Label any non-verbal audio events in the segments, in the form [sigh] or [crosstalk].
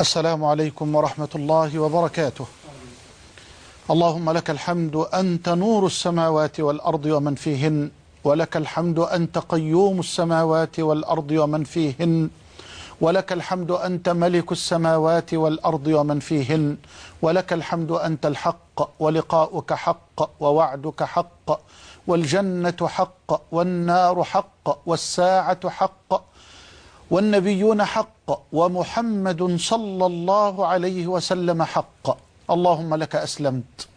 السلام عليكم ورحمة الله وبركاته. اللهم لك الحمد أنت نور السماوات والأرض ومن فيهن ولك الحمد أنت قيوم السماوات والأرض ومن فيهن ولك الحمد أنت ملك السماوات والأرض ومن فيهن ولك الحمد أنت الحق ولقاؤك حق ووعدك حق والجنة حق والنار حق والساعة حق والنبيون حق ومحمد صلى الله عليه وسلم حق. اللهم لك أسلمت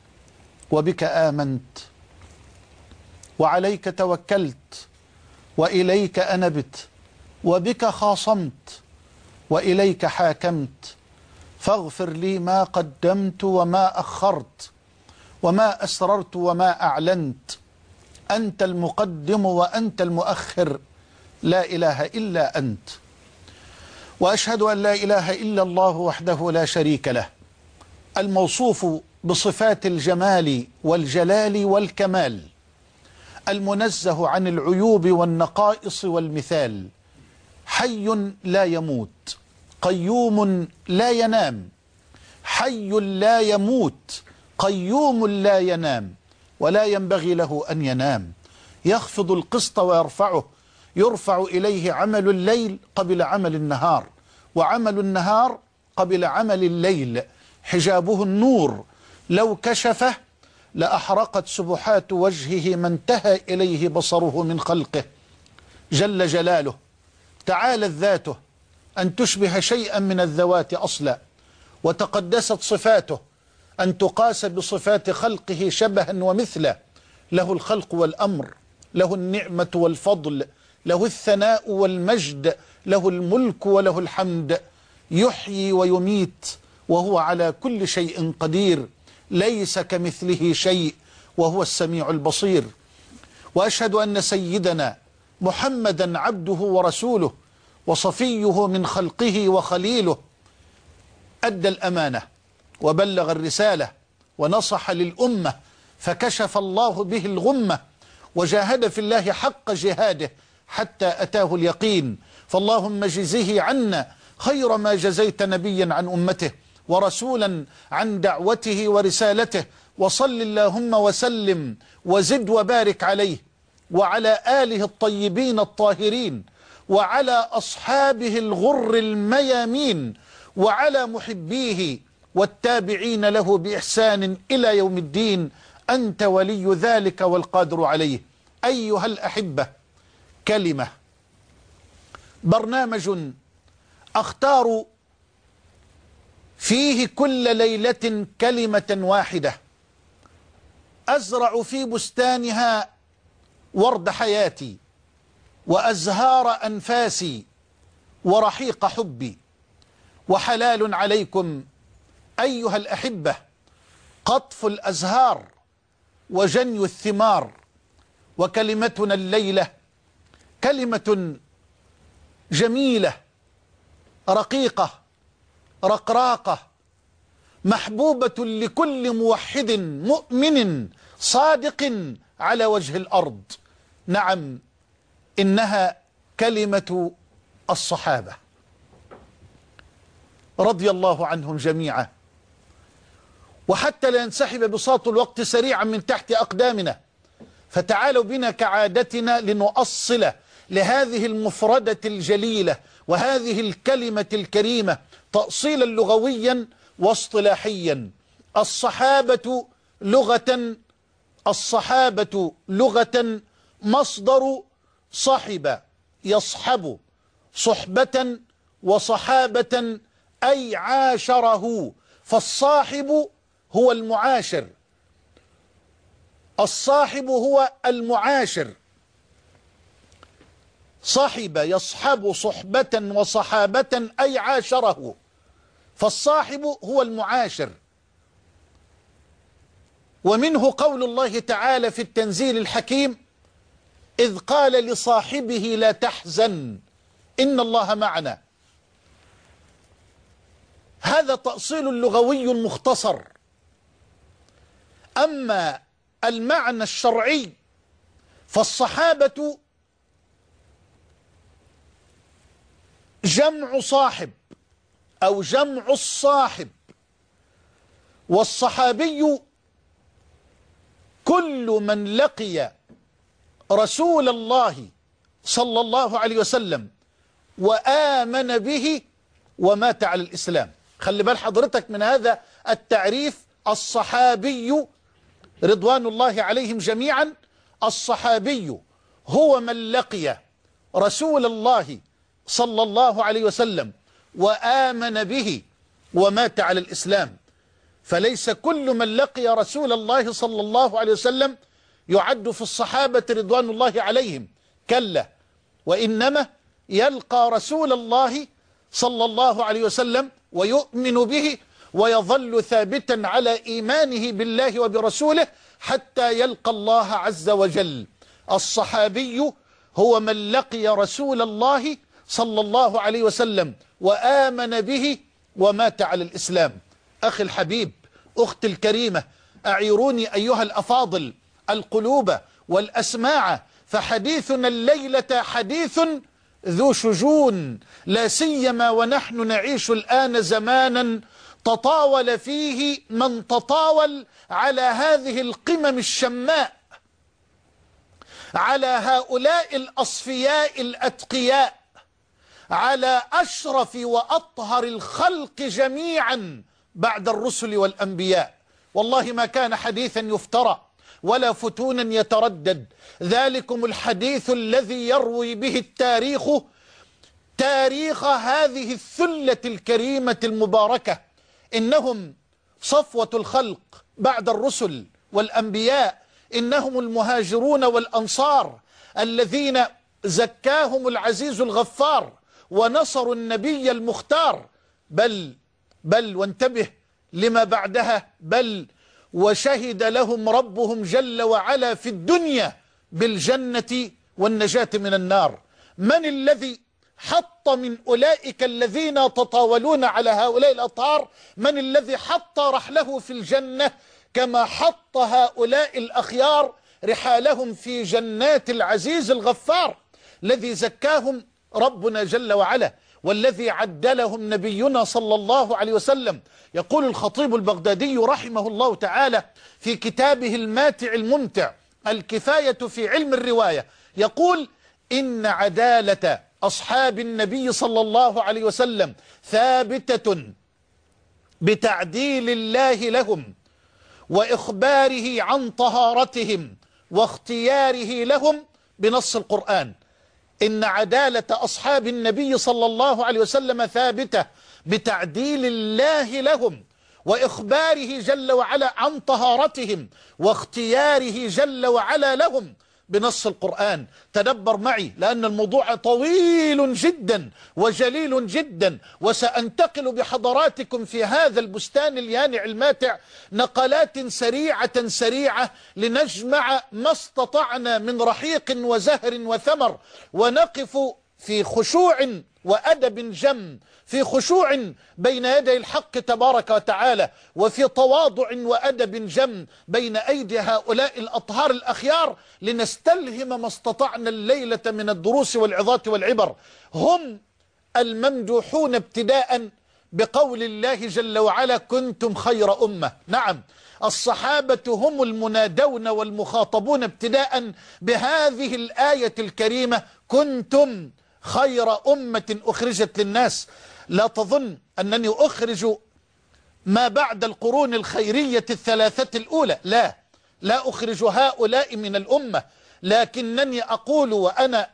وبك آمنت وعليك توكلت وإليك أنبت وبك خاصمت وإليك حاكمت. فاغفر لي ما قدمت وما أخرت وما أسررت وما أعلنت. أنت المقدم وأنت المؤخر. لا إله إلا أنت. وأشهد أن لا إله إلا الله وحده لا شريك له. الموصوف بصفات الجمال والجلال والكمال. المنزه عن العيوب والنقائص والمثال. حي لا يموت. قيوم لا ينام. حي لا يموت. قيوم لا ينام. ولا ينبغي له أن ينام. يخفض القسط ويرفعه. يرفع إليه عمل الليل قبل عمل النهار وعمل النهار قبل عمل الليل. حجابه النور لو كشفه لأحرقت سبحات وجهه ما انتهى إليه بصره من خلقه. جل جلاله تعالت ذاته أن تشبه شيئا من الذوات أصلا وتقدست صفاته أن تقاس بصفات خلقه شبها ومثلا. له الخلق والأمر له النعمة والفضل له الثناء والمجد له الملك وله الحمد. يحيي ويميت وهو على كل شيء قدير ليس كمثله شيء وهو السميع البصير. وأشهد أن سيدنا محمدا عبده ورسوله وصفيه من خلقه وخليله. أدى الأمانة وبلغ الرسالة ونصح للأمة فكشف الله به الغمة وجاهد في الله حق جهاده حتى أتاه اليقين. فاللهم جزه عنا خير ما جزيت نبيا عن أمته ورسولا عن دعوته ورسالته. وصل اللهم وسلم وزد وبارك عليه. وعلى آله الطيبين الطاهرين وعلى أصحابه الغر الميامين وعلى محبيه والتابعين له بإحسان إلى يوم الدين. أنت ولي ذلك والقادر عليه. أيها الأحبة كلمة. برنامج أختار فيه كل ليلة كلمة واحدة. أزرع في بستانها ورد حياتي وأزهار أنفاسي ورحيق حبي. وحلال عليكم أيها الأحبة قطف الأزهار وجني الثمار. وكلمتنا الليلة كلمة جميلة رقيقة رقراقة محبوبة لكل موحد مؤمن صادق على وجه الأرض. نعم إنها كلمة الصحابة. رضي الله عنهم جميعا. وحتى لا ينسحب بساط الوقت سريعا من تحت أقدامنا. فتعالوا بنا كعادتنا لنؤصل لهذه المفردة الجليلة وهذه الكلمة الكريمة تأصيلا لغويا واصطلاحيا. الصحابة لغة الصحابة لغة مصدر صحب يصحب صحبة وصحابة أي عاشره. فالصاحب هو المعاشر. الصاحب هو المعاشر. صحب يصحب صحبة وصحابة أي عاشره. فالصاحب هو المعاشر. ومنه قول الله تعالى في التنزيل الحكيم إذ قال لصاحبه لا تحزن إن الله معنا. هذا تأصيل لغوي مختصر. أما المعنى الشرعي فالصحابة جمع صاحب أو جمع الصاحب والصحابي كل من لقي رسول الله صلى الله عليه وسلم وآمن به ومات على الإسلام. خلي بال حضرتك من هذا التعريف الصحابي رضوان الله عليهم جميعا. الصحابي هو من لقي رسول الله صلى الله عليه وسلم وآمن به ومات على الإسلام. فليس كل من لقي رسول الله صلى الله عليه وسلم يعد في الصحابة رضوان الله عليهم. كلا. وإنما يلقى رسول الله صلى الله عليه وسلم ويؤمن به ويظل ثابتا على إيمانه بالله وبرسوله حتى يلقى الله عز وجل. الصحابي هو من لقي رسول الله صلى الله عليه وسلم وآمن به ومات على الإسلام. أخي الحبيب أختي الكريمة أعيروني أيها الأفاضل القلوب والأسماع فحديثنا الليلة حديث ذو شجون لا سيما ونحن نعيش الآن زمانا تطاول فيه من تطاول على هذه القمم الشماء على هؤلاء الأصفياء الأتقياء. على أشرف وأطهر الخلق جميعا بعد الرسل والأنبياء. والله ما كان حديثا يفترى ولا فتونا يتردد. ذلكم الحديث الذي يروي به التاريخ تاريخ هذه الثلة الكريمة المباركة. إنهم صفوة الخلق بعد الرسل والأنبياء. إنهم المهاجرون والأنصار الذين زكاهم العزيز الغفار. ونصروا النبي المختار. بل بل وانتبه لما بعدها. بل وشهد لهم ربهم جل وعلا في الدنيا بالجنة والنجاة من النار. من الذي حط من أولئك الذين تطاولون على هؤلاء الأطهار؟ من الذي حط رحله في الجنة كما حط هؤلاء الأخيار رحالهم في جنات العزيز الغفار الذي زكاهم ربنا جل وعلا والذي عدلهم نبينا صلى الله عليه وسلم. يقول الخطيب البغدادي رحمه الله تعالى في كتابه الماتع الممتع الكفاية في علم الرواية. يقول إن عدالة أصحاب النبي صلى الله عليه وسلم ثابتة بتعديل الله لهم وإخباره عن طهارتهم واختياره لهم بنص القرآن. إن عدالة أصحاب النبي صلى الله عليه وسلم ثابتة بتعديل الله لهم وإخباره جل وعلا عن طهارتهم واختياره جل وعلا لهم بنص القرآن. تدبر معي لأن الموضوع طويل جدا وجليل جدا. وسأنتقل بحضراتكم في هذا البستان اليانع الماتع نقلات سريعة سريعة لنجمع ما استطعنا من رحيق وزهر وثمر. ونقف في خشوع وأدب جم في خشوع بين يدي الحق تبارك وتعالى وفي تواضع وأدب جم بين أيدي هؤلاء الأطهار الأخيار لنستلهم ما استطعنا الليلة من الدروس والعظات والعبر. هم الممدوحون ابتداء بقول الله جل وعلا كنتم خير أمة. نعم الصحابة هم المنادون والمخاطبون ابتداء بهذه الآية الكريمة كنتم خير أمة أخرجت للناس. لا تظن أنني أخرج ما بعد القرون الخيرية الثلاثة الأولى. لا لا أخرج هؤلاء من الأمة. لكنني أقول وأنا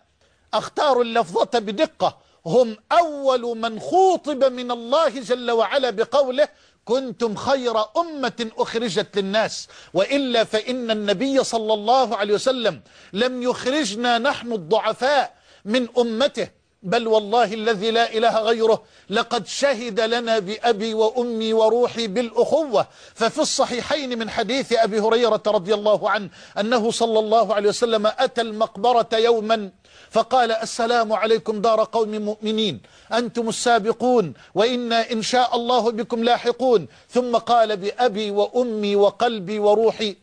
أختار اللفظة بدقة. هم أول من خوطب من الله جل وعلا بقوله كنتم خير أمة أخرجت للناس. وإلا فإن النبي صلى الله عليه وسلم لم يخرجنا نحن الضعفاء من أمته. بل والله الذي لا إله غيره لقد شهد لنا بأبي وأمي وروحي بالأخوة. ففي الصحيحين من حديث أبي هريرة رضي الله عنه أنه صلى الله عليه وسلم أتى المقبرة يوما فقال السلام عليكم دار قوم مؤمنين. أنتم السابقون وإنا إن شاء الله بكم لاحقون. ثم قال بأبي وأمي وقلبي وروحي.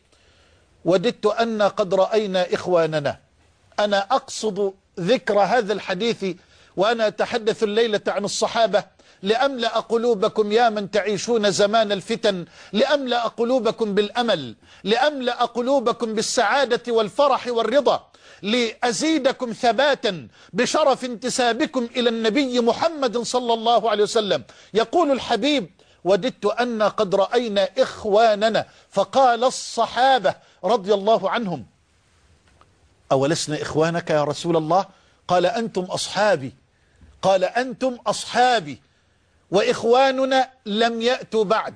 وددت أن قد رأينا إخواننا. أنا أقصد ذكر هذا الحديث وأنا أتحدث الليلة عن الصحابة. لأملأ قلوبكم يا من تعيشون زمان الفتن. لأملأ قلوبكم بالأمل. لأملأ قلوبكم بالسعادة والفرح والرضا. لأزيدكم ثباتا بشرف انتسابكم إلى النبي محمد صلى الله عليه وسلم. يقول الحبيب وددت أن قد رأينا إخواننا فقال الصحابة رضي الله عنهم أولسنا إخوانك يا رسول الله؟ قال أنتم أصحابي. قال أنتم أصحابي. وإخواننا لم يأتوا بعد.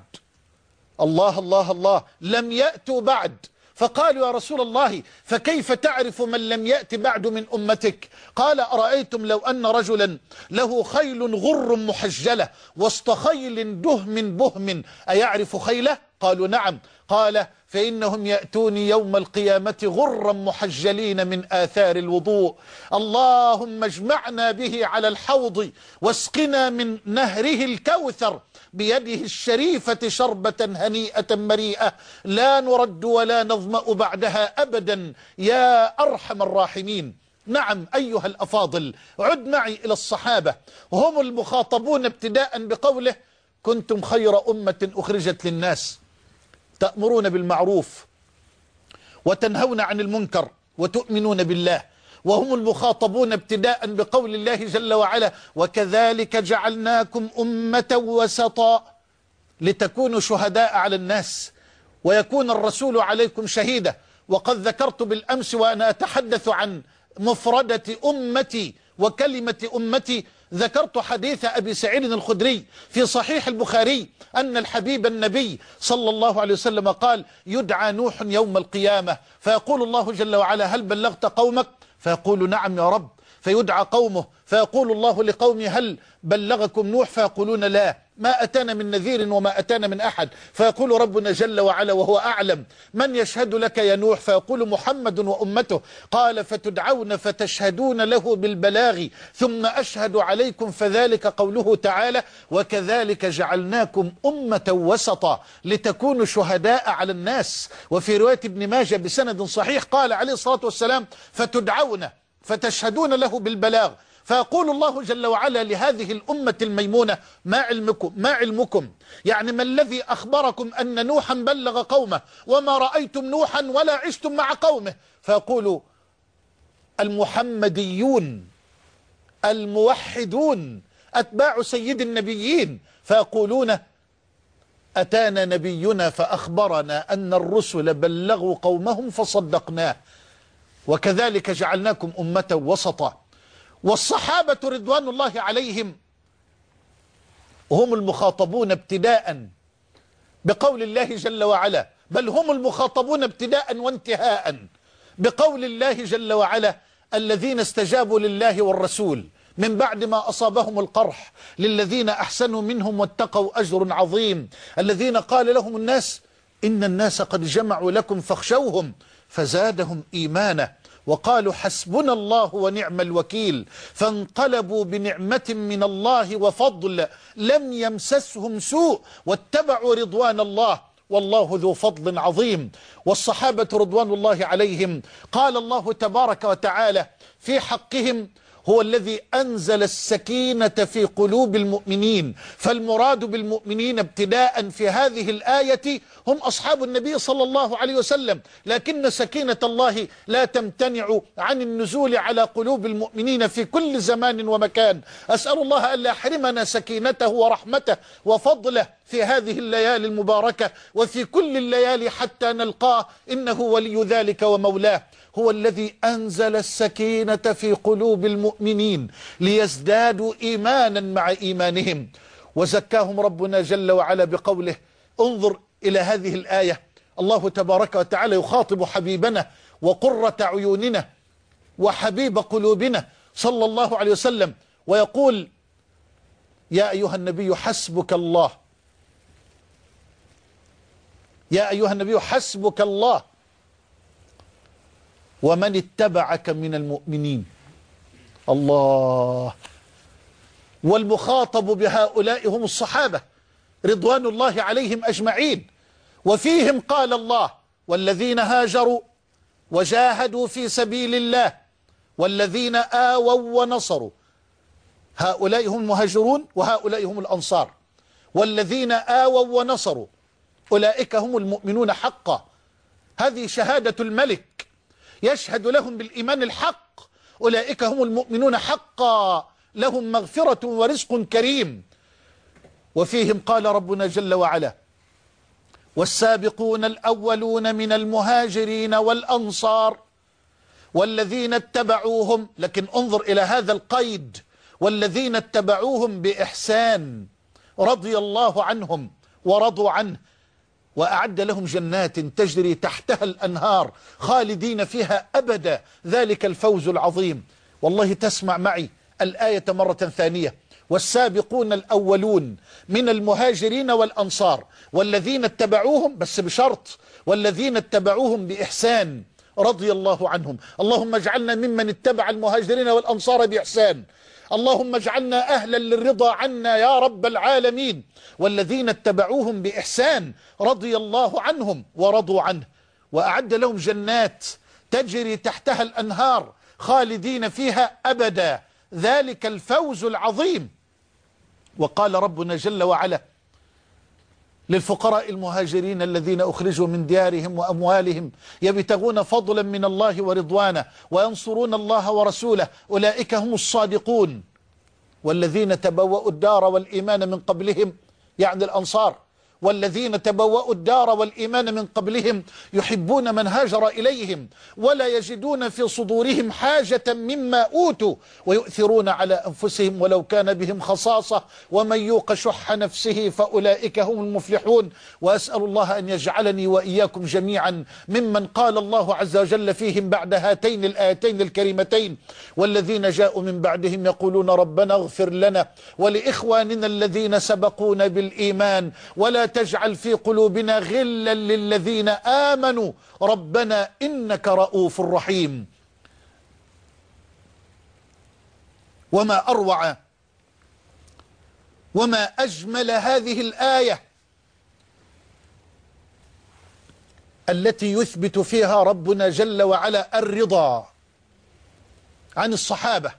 الله الله الله. لم يأتوا بعد. فقالوا يا رسول الله فكيف تعرف من لم يأت بعد من أمتك؟ قال أرأيتم لو أن رجلا له خيل غر محجلة وسط خيل دهم بهم أيعرف خيله؟ قالوا نعم. قال فإنهم يأتوني يوم القيامة غرا محجلين من آثار الوضوء. اللهم اجمعنا به على الحوض واسقنا من نهره الكوثر بيده الشريفة شربة هنيئة مريئة. لا نرد ولا نظمأ بعدها أبدا. يا أرحم الراحمين. نعم أيها الأفاضل عد معي إلى الصحابة. هم المخاطبون ابتداء بقوله كنتم خير أمة أخرجت للناس. تأمرون بالمعروف وتنهون عن المنكر وتؤمنون بالله وهم المخاطبون ابتداء بقول الله جل وعلا وكذلك جعلناكم أمة وسطا لتكونوا شهداء على الناس ويكون الرسول عليكم شهيدا. وقد ذكرت بالأمس وأنا أتحدث عن مفردة أمتي وكلمة أمتي ذكرت حديث أبي سعيد الخدري في صحيح البخاري أن الحبيب النبي صلى الله عليه وسلم قال يدعى نوح يوم القيامة. فيقول الله جل وعلا هل بلغت قومك؟ فيقول نعم يا رب. فيدعى قومه فيقول الله لقومه هل بلغكم نوح؟ فيقولون لا. ما أتانا من نذير وما أتانا من أحد. فيقول ربنا جل وعلا وهو أعلم. من يشهد لك يا نوح؟ فيقول محمد وأمته. قال فتدعون فتشهدون له بالبلاغ. ثم أشهد عليكم فذلك قوله تعالى وكذلك جعلناكم أمة وسطا لتكونوا شهداء على الناس. وفي رواية ابن ماجه بسند صحيح قال عليه الصلاة والسلام فتدعون فتشهدون له بالبلاغ. فيقول الله جل وعلا لهذه الأمة الميمونة ما علمكم ما علمكم؟ يعني ما الذي أخبركم أن نوحا بلغ قومه وما رأيتم نوحا ولا عشتم مع قومه؟ فيقول المحمديون الموحدون أتباع سيد النبيين. فيقولون أتانا نبينا فأخبرنا أن الرسل بلغوا قومهم فصدقناه وكذلك جعلناكم أمة وسطا. والصحابة رضوان الله عليهم هم المخاطبون ابتداء بقول الله جل وعلا بل هم المخاطبون ابتداء وانتهاء بقول الله جل وعلا الذين استجابوا لله والرسول من بعد ما أصابهم القرح للذين أحسنوا منهم واتقوا أجر عظيم الذين قال لهم الناس إن الناس قد جمعوا لكم فاخشوهم فزادهم إيمانا وقالوا حسبنا الله ونعم الوكيل فانقلبوا بنعمة من الله وفضل لم يمسسهم سوء واتبعوا رضوان الله والله ذو فضل عظيم. والصحابة رضوان الله عليهم قال الله تبارك وتعالى في حقهم هو الذي أنزل السكينة في قلوب المؤمنين. فالمراد بالمؤمنين ابتداء في هذه الآية هم أصحاب النبي صلى الله عليه وسلم. لكن سكينة الله لا تمتنع عن النزول على قلوب المؤمنين في كل زمان ومكان. أسأل الله أن لا يحرمنا سكينته ورحمته وفضله في هذه الليالي المباركة وفي كل الليالي حتى نلقاه. إنه ولي ذلك ومولاه. هو الذي أنزل السكينة في قلوب المؤمنين ليزدادوا إيمانا مع إيمانهم. وزكاهم ربنا جل وعلا بقوله انظر إلى هذه الآية. الله تبارك وتعالى يخاطب حبيبنا وقرة عيوننا وحبيب قلوبنا صلى الله عليه وسلم ويقول يا أيها النبي حسبك الله. يا أيها النبي حسبك الله. ومن اتبعك من المؤمنين. الله. والمخاطب بهؤلاء هم الصحابة رضوان الله عليهم أجمعين. وفيهم قال الله والذين هاجروا وجاهدوا في سبيل الله والذين آووا ونصروا. هؤلاء هم المهاجرون وهؤلاء هم الأنصار. والذين آووا ونصروا أولئك هم المؤمنون حقا. هذه شهادة الملك يشهد لهم بالإيمان الحق. أولئك هم المؤمنون حقا. لهم مغفرة ورزق كريم. وفيهم قال ربنا جل وعلا والسابقون الأولون من المهاجرين والأنصار والذين اتبعوهم. لكن انظر إلى هذا القيد. والذين اتبعوهم بإحسان رضي الله عنهم ورضوا عنه. وأعد لهم جنات تجري تحتها الأنهار خالدين فيها أبدا. ذلك الفوز العظيم. والله تسمع معي الآية مرة ثانية. والسابقون الأولون من المهاجرين والأنصار والذين اتبعوهم بس بشرط والذين اتبعوهم بإحسان رضي الله عنهم. اللهم اجعلنا ممن اتبع المهاجرين والأنصار بإحسان. اللهم اجعلنا أهلا للرضا عنا يا رب العالمين. والذين اتبعوهم بإحسان رضي الله عنهم ورضوا عنه. وأعد لهم جنات تجري تحتها الأنهار خالدين فيها أبدا. ذلك الفوز العظيم. وقال ربنا جل وعلا للفقراء المهاجرين الذين أخرجوا من ديارهم وأموالهم يبتغون فضلا من الله ورضوانه وينصرون الله ورسوله. أولئك هم الصادقون. والذين تبوأوا الدار والإيمان من قبلهم يعني الأنصار. والذين تبوأوا الدار والإيمان من قبلهم يحبون من هاجر إليهم ولا يجدون في صدورهم حاجة مما أوتوا ويؤثرون على أنفسهم ولو كان بهم خصاصة ومن يوق شح نفسه فأولئك هم المفلحون وأسأل الله أن يجعلني وإياكم جميعا ممن قال الله عز وجل فيهم بعد هاتين الآيتين الكريمتين والذين جاءوا من بعدهم يقولون ربنا اغفر لنا ولإخواننا الذين سبقونا بالإيمان ولا تجعل في قلوبنا غلا للذين آمنوا. ربنا إنك رؤوف رحيم. وما أروع وما أجمل هذه الآية التي يثبت فيها ربنا جل وعلا الرضا عن الصحابة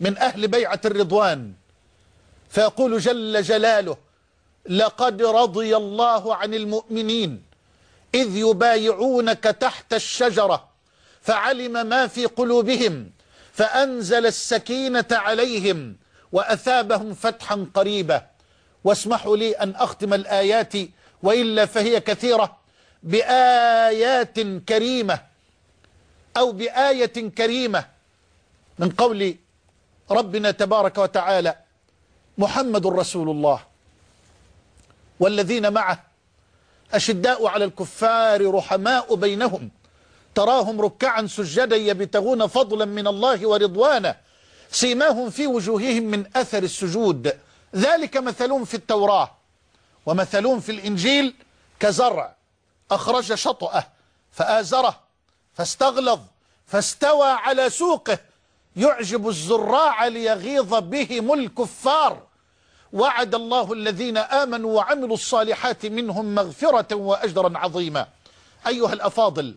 من أهل بيعة الرضوان. فيقول جل جلاله لقد رضي الله عن المؤمنين إذ يبايعونك تحت الشجرة فعلم ما في قلوبهم فأنزل السكينة عليهم وأثابهم فتحا قريبا. واسمحوا لي أن أختم الآيات وإلا فهي كثيرة. بآيات كريمة أو بآية كريمة من قول ربنا تبارك وتعالى محمد رسول الله. والذين معه. أشداء على الكفار رحماء بينهم. تراهم ركعا سجدا يبتغون فضلا من الله ورضوانه. سيماهم في وجوههم من أثر السجود. ذلك مثلهم في التوراة. ومثلهم في الإنجيل كزرع. أخرج شطأه فآزره فاستغلظ فاستوى على سوقه. يعجب الزراع ليغيظ بهم الكفار. وعد الله الذين آمنوا وعملوا الصالحات منهم مغفرة وأجرا عظيما. أيها الأفاضل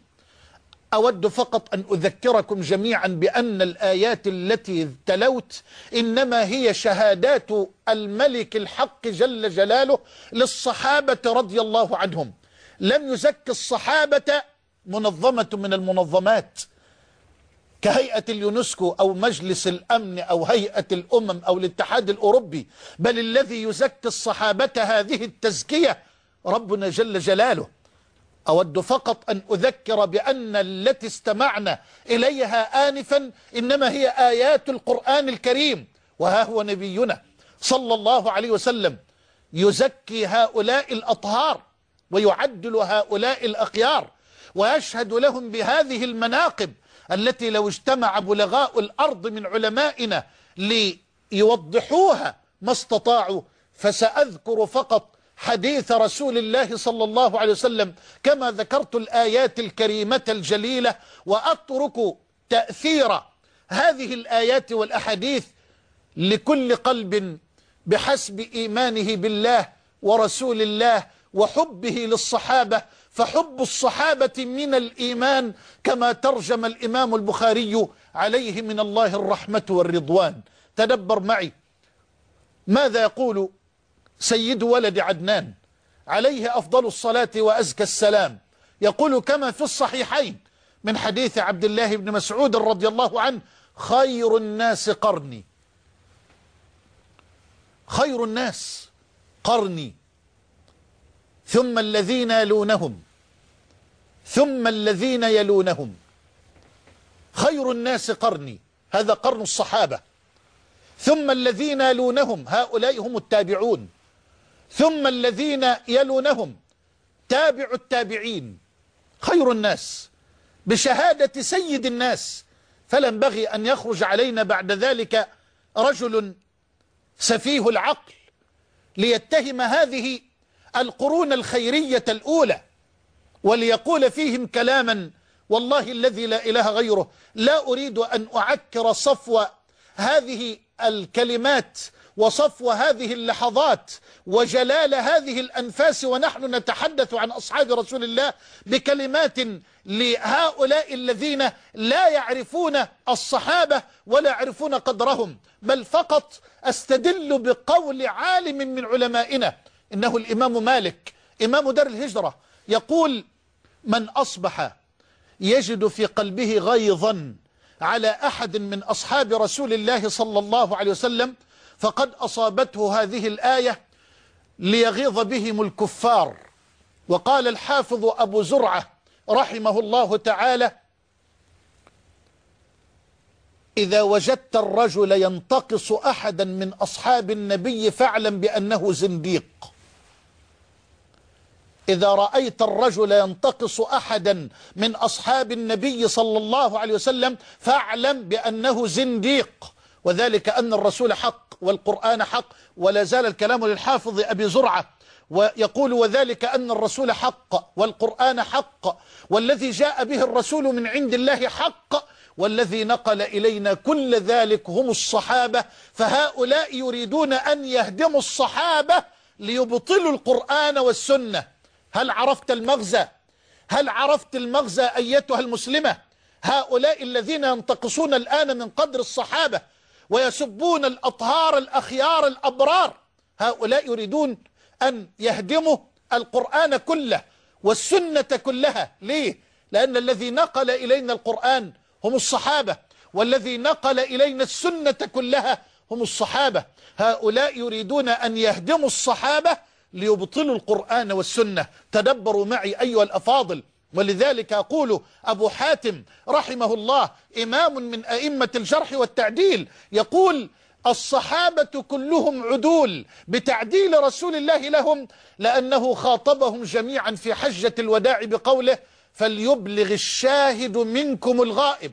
أود فقط أن أذكركم جميعا بأن الآيات التي تلوت إنما هي شهادات الملك الحق جل جلاله للصحابة رضي الله عنهم. لم يزك الصحابة منظمة من المنظمات. كهيئة اليونسكو أو مجلس الأمن أو هيئة الأمم أو الاتحاد الأوروبي بل الذي يزكي الصحابة هذه التزكية ربنا جل جلاله. أود فقط أن أذكر بأن التي استمعنا إليها آنفا إنما هي آيات القرآن الكريم. وها هو نبينا صلى الله عليه وسلم يزكي هؤلاء الأطهار ويعدل هؤلاء الأخيار ويشهد لهم بهذه المناقب التي لو اجتمع بلغاء الأرض من علمائنا ليوضحوها ما استطاعوا فسأذكر فقط حديث رسول الله صلى الله عليه وسلم كما ذكرت الآيات الكريمة الجليلة وأترك تأثير هذه الآيات والأحاديث لكل قلب بحسب إيمانه بالله ورسول الله وحبه للصحابة فحب الصحابة من الإيمان كما ترجم الإمام البخاري عليه من الله الرحمة والرضوان. تدبر معي. ماذا يقول سيد ولد عدنان؟ عليه أفضل الصلاة وأزكى السلام. يقول كما في الصحيحين من حديث عبد الله بن مسعود رضي الله عنه خير الناس قرني. خير الناس قرني. ثم الذين يلونهم. ثم الذين يلونهم. خير الناس قرني. هذا قرن الصحابة. ثم الذين يلونهم. هؤلاء هم التابعون. ثم الذين يلونهم. تابع التابعين. خير الناس. بشهادة سيد الناس. فلا ينبغي أن يخرج علينا بعد ذلك رجل سفيه العقل ليتهم هذه القرون الخيرية الأولى. وليقول فيهم كلاما والله الذي لا إله غيره لا أريد أن أعكر صفو هذه الكلمات وصفو هذه اللحظات وجلال هذه الأنفاس ونحن نتحدث عن أصحاب رسول الله بكلمات لهؤلاء الذين لا يعرفون الصحابة ولا يعرفون قدرهم بل فقط أستدل بقول عالم من علمائنا إنه الإمام مالك إمام دار الهجرة يقول من أصبح يجد في قلبه غيظا على أحد من أصحاب رسول الله صلى الله عليه وسلم فقد أصابته هذه الآية ليغيظ بهم الكفار. وقال الحافظ أبو زرعة رحمه الله تعالى إذا وجدت الرجل ينتقص أحدا من أصحاب النبي فاعلم بأنه زنديق. إذا رأيت الرجل ينتقص أحدا من أصحاب النبي صلى الله عليه وسلم فاعلم بأنه زنديق. وذلك أن الرسول حق والقرآن حق ولا زال الكلام للحافظ أبي زرعة. ويقول وذلك أن الرسول حق والقرآن حق والذي جاء به الرسول من عند الله حق والذي نقل إلينا كل ذلك هم الصحابة. فهؤلاء يريدون أن يهدموا الصحابة ليبطلوا القرآن والسنة. هل عرفت المغزى؟ هل عرفت المغزى أيتها المسلمة؟ هؤلاء الذين ينتقصون الآن من قدر الصحابة ويسبون الأطهار الأخيار الأبرار. هؤلاء يريدون أن يهدموا القرآن كله والسنة كلها. ليه؟ لأن الذي نقل إلينا القرآن هم الصحابة والذي نقل إلينا السنة كلها هم الصحابة. هؤلاء يريدون أن يهدموا الصحابة ليبطلوا القرآن والسنة. تدبروا معي أيها الأفاضل. ولذلك أقول أبو حاتم رحمه الله إمام من أئمة الجرح والتعديل يقول الصحابة كلهم عدول بتعديل رسول الله لهم لأنه خاطبهم جميعا في حجة الوداع بقوله فليبلغ الشاهد منكم الغائب.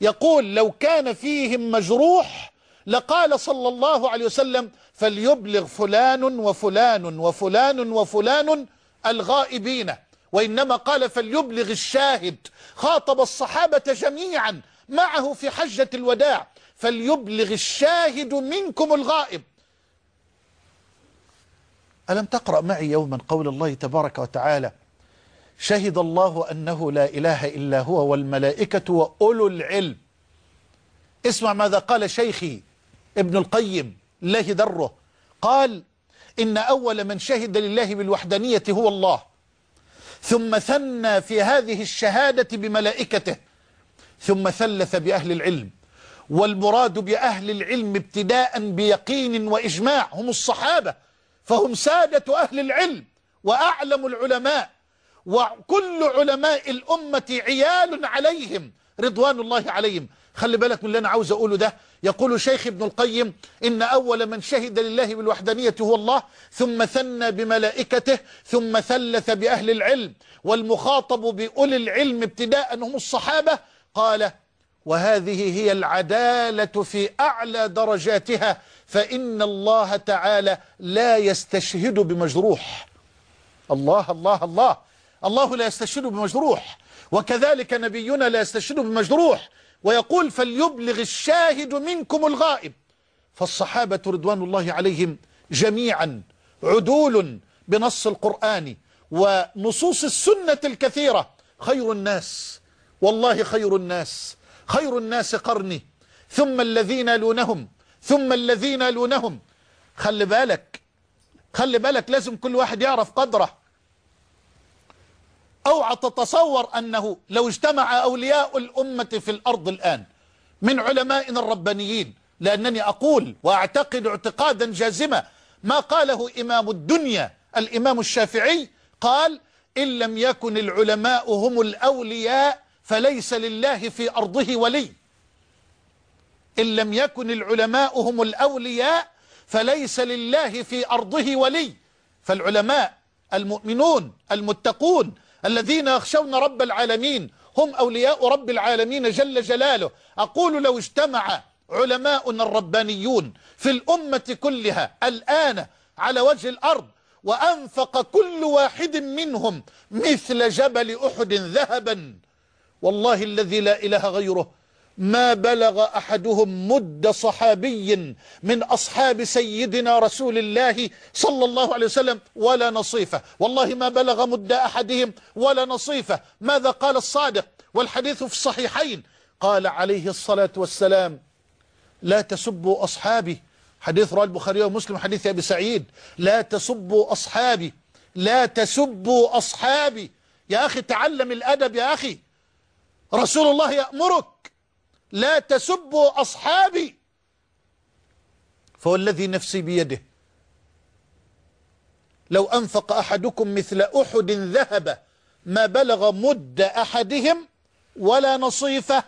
يقول لو كان فيهم مجروح لقال صلى الله عليه وسلم فليبلغ فلان وفلان وفلان وفلان الغائبين. وإنما قال فليبلغ الشاهد. خاطب الصحابة جميعا معه في حجة الوداع. فليبلغ الشاهد منكم الغائب. ألم تقرأ معي يوما قول الله تبارك وتعالى شهد الله أنه لا إله إلا هو والملائكة وأولو العلم. اسمع ماذا قال شيخي ابن القيم. الله دره. قال إن أول من شهد لله بالوحدانية هو الله. ثم ثنى في هذه الشهادة بملائكته. ثم ثلث بأهل العلم. والمراد بأهل العلم ابتداء بيقين وإجماع هم الصحابة. فهم سادة أهل العلم وأعلم العلماء. وكل علماء الأمة عيال عليهم رضوان الله عليهم. خلي بالك من اللي أنا عاوز أقوله ده. يقول شيخ ابن القيم إن أول من شهد لله بالوحدانية هو الله ثم ثنى بملائكته ثم ثلث بأهل العلم والمخاطب بأولي العلم ابتداء هم الصحابة. قال وهذه هي العدالة في أعلى درجاتها فإن الله تعالى لا يستشهد بمجروح. الله الله الله. الله لا يستشهد بمجروح. وكذلك نبينا لا يستشهد بمجروح. ويقول فليبلغ الشاهد منكم الغائب. فالصحابة رضوان الله عليهم جميعا عدول بنص القرآن ونصوص السنة الكثيرة. خير الناس والله خير الناس خير الناس قرني. ثم الذين يلونهم ثم الذين يلونهم خلي بالك خلي بالك لازم كل واحد يعرف قدره. أوعى تتصور أنه لو اجتمع أولياء الأمة في الأرض الآن من علمائنا الربانيين لأنني أقول وأعتقد اعتقادا جازما ما قاله إمام الدنيا الإمام الشافعي قال إن لم يكن العلماء هم الأولياء فليس لله في أرضه ولي. إن لم يكن العلماء هم الأولياء فليس لله في أرضه ولي. فالعلماء المؤمنون المتقون الذين يخشون رب العالمين هم أولياء رب العالمين جل جلاله. أقول لو اجتمع علماؤنا الربانيون في الأمة كلها الآن على وجه الأرض وأنفق كل واحد منهم مثل جبل أحد ذهبا والله الذي لا إله غيره ما بلغ أحدهم مد صحابي من أصحاب سيدنا رسول الله صلى الله عليه وسلم ولا نصيفة. والله ما بلغ مد أحدهم ولا نصيفة. ماذا قال الصادق؟ والحديث في الصحيحين. قال عليه الصلاة والسلام لا تسبوا أصحابي. حديث رواه البخاري ومسلم حديث أبي سعيد. لا تسبوا أصحابي. لا تسبوا أصحابي. يا أخي تعلم الأدب يا أخي. رسول الله يأمرك. لا تسبوا أصحابي. فهو الذي نفسي بيده. لو أنفق أحدكم مثل أحد ذهب ما بلغ مد أحدهم ولا نصيفة.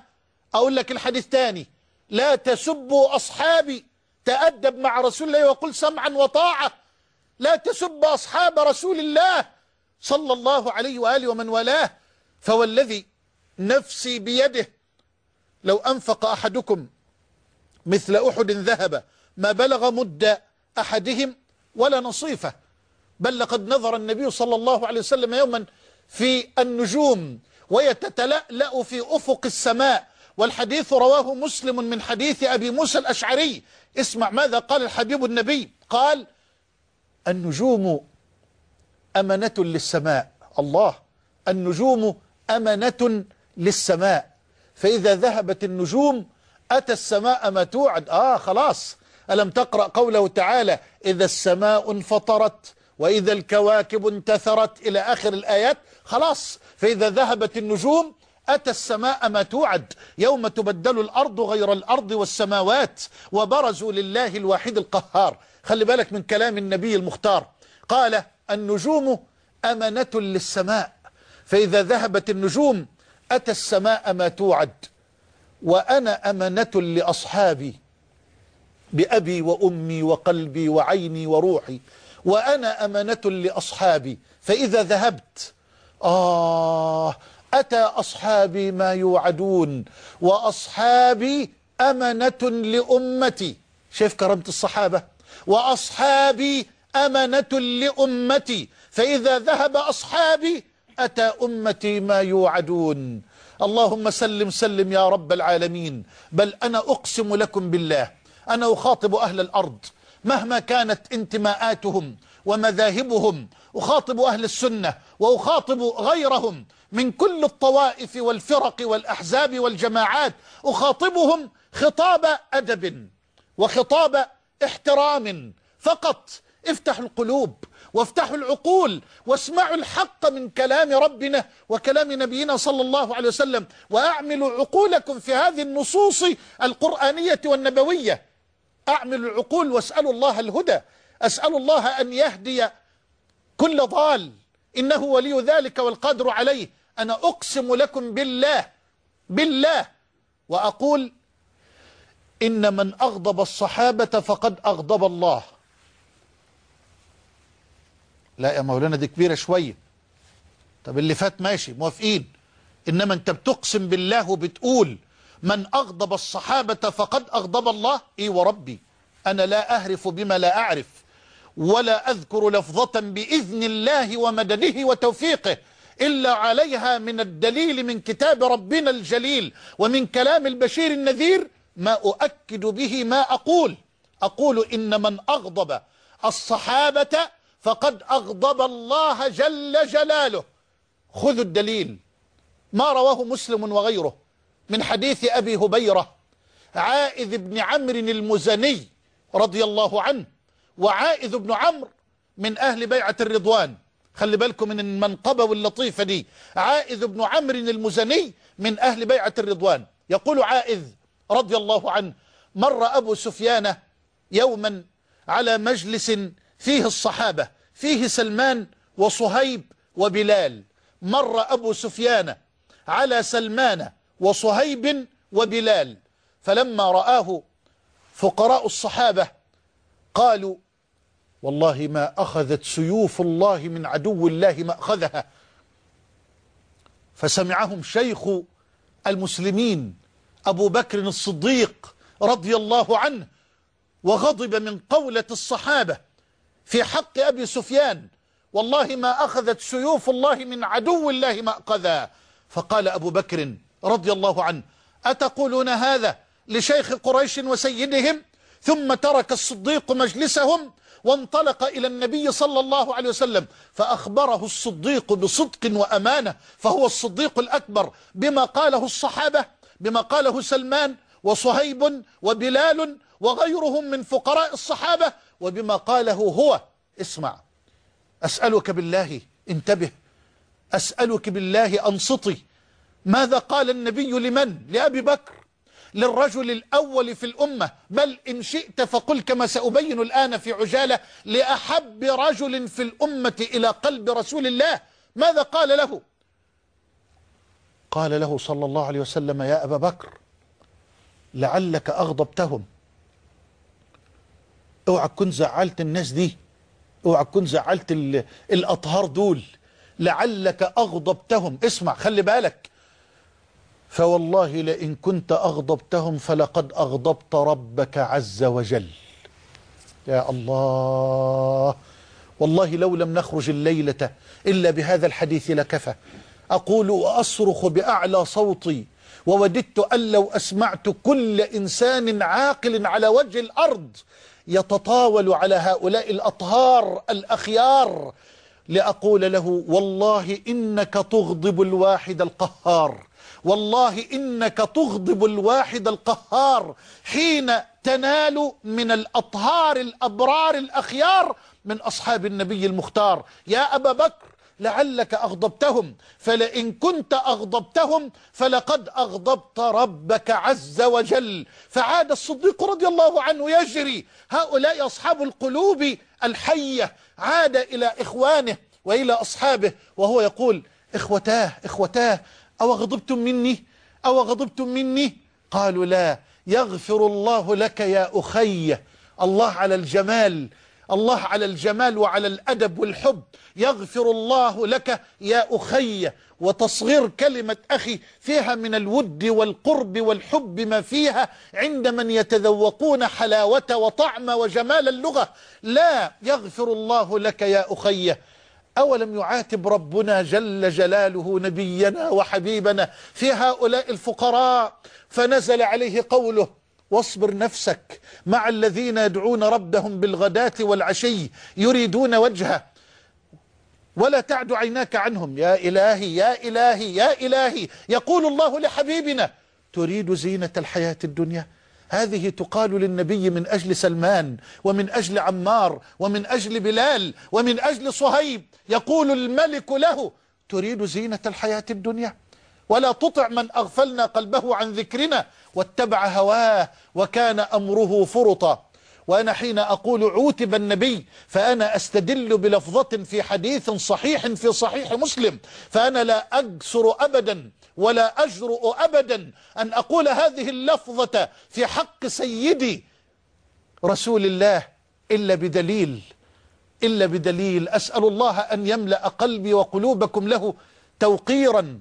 أقول لك الحديث تاني. لا تسبوا أصحابي. تأدب مع رسول الله وقل سمعا وطاعة. لا تسب أصحاب رسول الله صلى الله عليه وآله ومن والاه. فهو الذي نفسي بيده. لو أنفق أحدكم مثل أحد ذهب ما بلغ مد أحدهم ولا نصيفة. بل لقد نظر النبي صلى الله عليه وسلم يوما في النجوم ويتتلألأ في أفق السماء. والحديث رواه مسلم من حديث أبي موسى الأشعري. اسمع ماذا قال الحبيب النبي. قال النجوم أمنة للسماء. الله النجوم أمنة للسماء. فإذا ذهبت النجوم أتى السماء ما توعد. آه خلاص. ألم تقرأ قوله تعالى إذا السماء انفطرت وإذا الكواكب انتثرت إلى آخر الآيات؟ خلاص. فإذا ذهبت النجوم أتى السماء ما توعد. يوم تبدل الأرض غير الأرض والسماوات وبرزوا لله الواحد القهار. خلي بالك من كلام النبي المختار. قال النجوم أمنة للسماء. فإذا ذهبت النجوم أتى السماء ما توعد وأنا أمنة لأصحابي بأبي وأمي وقلبي وعيني وروحي وأنا أمنة لأصحابي فإذا ذهبت آه أتى أصحابي ما يوعدون وأصحابي أمنة لأمتي. شايف كرامة الصحابة؟ وأصحابي أمنة لأمتي فإذا ذهب أصحابي أتى أمتي ما يوعدون. اللهم سلم سلم يا رب العالمين. بل أنا أقسم لكم بالله أنا أخاطب أهل الأرض. مهما كانت انتماءاتهم ومذاهبهم أخاطب أهل السنة وأخاطب غيرهم من كل الطوائف والفرق والأحزاب والجماعات أخاطبهم خطاب أدب وخطاب احترام. فقط افتحوا القلوب. وافتحوا العقول واسمعوا الحق من كلام ربنا وكلام نبينا صلى الله عليه وسلم وأعملوا عقولكم في هذه النصوص القرآنية والنبوية. أعملوا العقول واسألوا الله الهدى. أسأل الله أن يهدي كل ضال. إنه ولي ذلك والقادر عليه. أنا أقسم لكم بالله بالله. وأقول إن من أغضب الصحابة فقد أغضب الله. لا يا مولانا دي كبيرة شوية. طب اللي فات ماشي موافقين. إنما أنت بتقسم بالله وبتقول من أغضب الصحابة فقد أغضب الله إيه وربي. أنا لا أهرف بما لا أعرف ولا أذكر لفظة بإذن الله ومدده وتوفيقه إلا عليها من الدليل من كتاب ربنا الجليل ومن كلام البشير النذير ما أؤكد به ما أقول. أقول إن من أغضب الصحابة فقد أغضب الله جل جلاله. خذوا الدليل. ما رواه مسلم وغيره من حديث أبي هبيرة عائذ بن عمرو المزني رضي الله عنه وعائذ بن عمرو من أهل بيعة الرضوان. خلي بالكم من المنقبة واللطيفة دي. عائذ بن عمرو المزني من أهل بيعة الرضوان. يقول عائذ رضي الله عنه مر أبو سفيان يوما على مجلس فيه الصحابة فيه سلمان وصهيب وبلال. مر أبو سفيان على سلمان وصهيب وبلال فلما رآه فقراء الصحابة قالوا والله ما أخذت سيوف الله من عدو الله ما أخذها. فسمعهم شيخ المسلمين أبو بكر الصديق رضي الله عنه وغضب من قولة الصحابة. في حق أبي سفيان والله ما أخذت سيوف الله من عدو الله ما أخذها فقال أبو بكر رضي الله عنه أتقولون هذا لشيخ قريش وسيدهم؟ ثم ترك الصديق مجلسهم وانطلق إلى النبي صلى الله عليه وسلم فأخبره الصديق بصدق وأمانة فهو الصديق الأكبر بما قاله الصحابة بما قاله سلمان وصهيب وبلال وغيرهم من فقراء الصحابة وبما قاله هو اسمع. أسألك بالله انتبه. أسألك بالله أنصتي. ماذا قال النبي لمن؟ لأبي بكر. للرجل الأول في الأمة. بل إن شئت فقل كما سأبين الآن في عجالة. لأحب رجل في الأمة إلى قلب رسول الله. ماذا قال له؟ قال له صلى الله عليه وسلم يا أبا بكر لعلك أغضبتهم. اوعى تكون زعلت الناس دي اوعى تكون زعلت الأطهار دول. لعلك أغضبتهم. اسمع خلي بالك. فوالله لئن كنت أغضبتهم فلقد أغضبت ربك عز وجل. يا الله. والله لو لم نخرج الليلة إلا بهذا الحديث لكفى. أقول وأصرخ بأعلى صوتي. ووددت أن لو أسمعت كل إنسان عاقل على وجه الأرض يتطاول على هؤلاء الأطهار الأخيار لأقول له والله إنك تغضب الواحد القهار. والله إنك تغضب الواحد القهار حين تنال من الأطهار الأبرار الأخيار من أصحاب النبي المختار. يا أبا بكر لعلك أغضبتهم فلئن كنت أغضبتهم فلقد أغضبت ربك عز وجل. فعاد الصديق رضي الله عنه يجري هؤلاء أصحاب القلوب الحية. عاد إلى إخوانه وإلى أصحابه وهو يقول إخوتاه إخوتاه أو غضبتم مني؟ أو غضبتم مني؟ قالوا لا يغفر الله لك يا أخي. الله على الجمال. الله على الجمال وعلى الأدب والحب. يغفر الله لك يا أخي. وتصغير كلمة أخي فيها من الود والقرب والحب ما فيها عند من يتذوقون حلاوة وطعم وجمال اللغة. لا يغفر الله لك يا أخي. أولم يعاتب ربنا جل جلاله نبينا وحبيبنا في هؤلاء الفقراء؟ فنزل عليه قوله واصبر نفسك مع الذين يدعون ربهم بالغداة والعشي يريدون وجهه. ولا تعد عيناك عنهم. يا إلهي يا إلهي يا إلهي. يقول الله لحبيبنا تريد زينة الحياة الدنيا؟ هذه تقال للنبي من أجل سلمان ومن أجل عمار ومن أجل بلال ومن أجل صهيب. يقول الملك له تريد زينة الحياة الدنيا؟ ولا تطع من أغفلنا قلبه عن ذكرنا واتبع هواه وكان أمره فرطا. وأنا حين أقول عوتب النبي فأنا أستدل بلفظة في حديث صحيح في صحيح مسلم فأنا لا أجسر أبدا ولا أجرؤ أبدا أن أقول هذه اللفظة في حق سيدي رسول الله إلا بدليل إلا بدليل. أسأل الله أن يملأ قلبي وقلوبكم له توقيرا.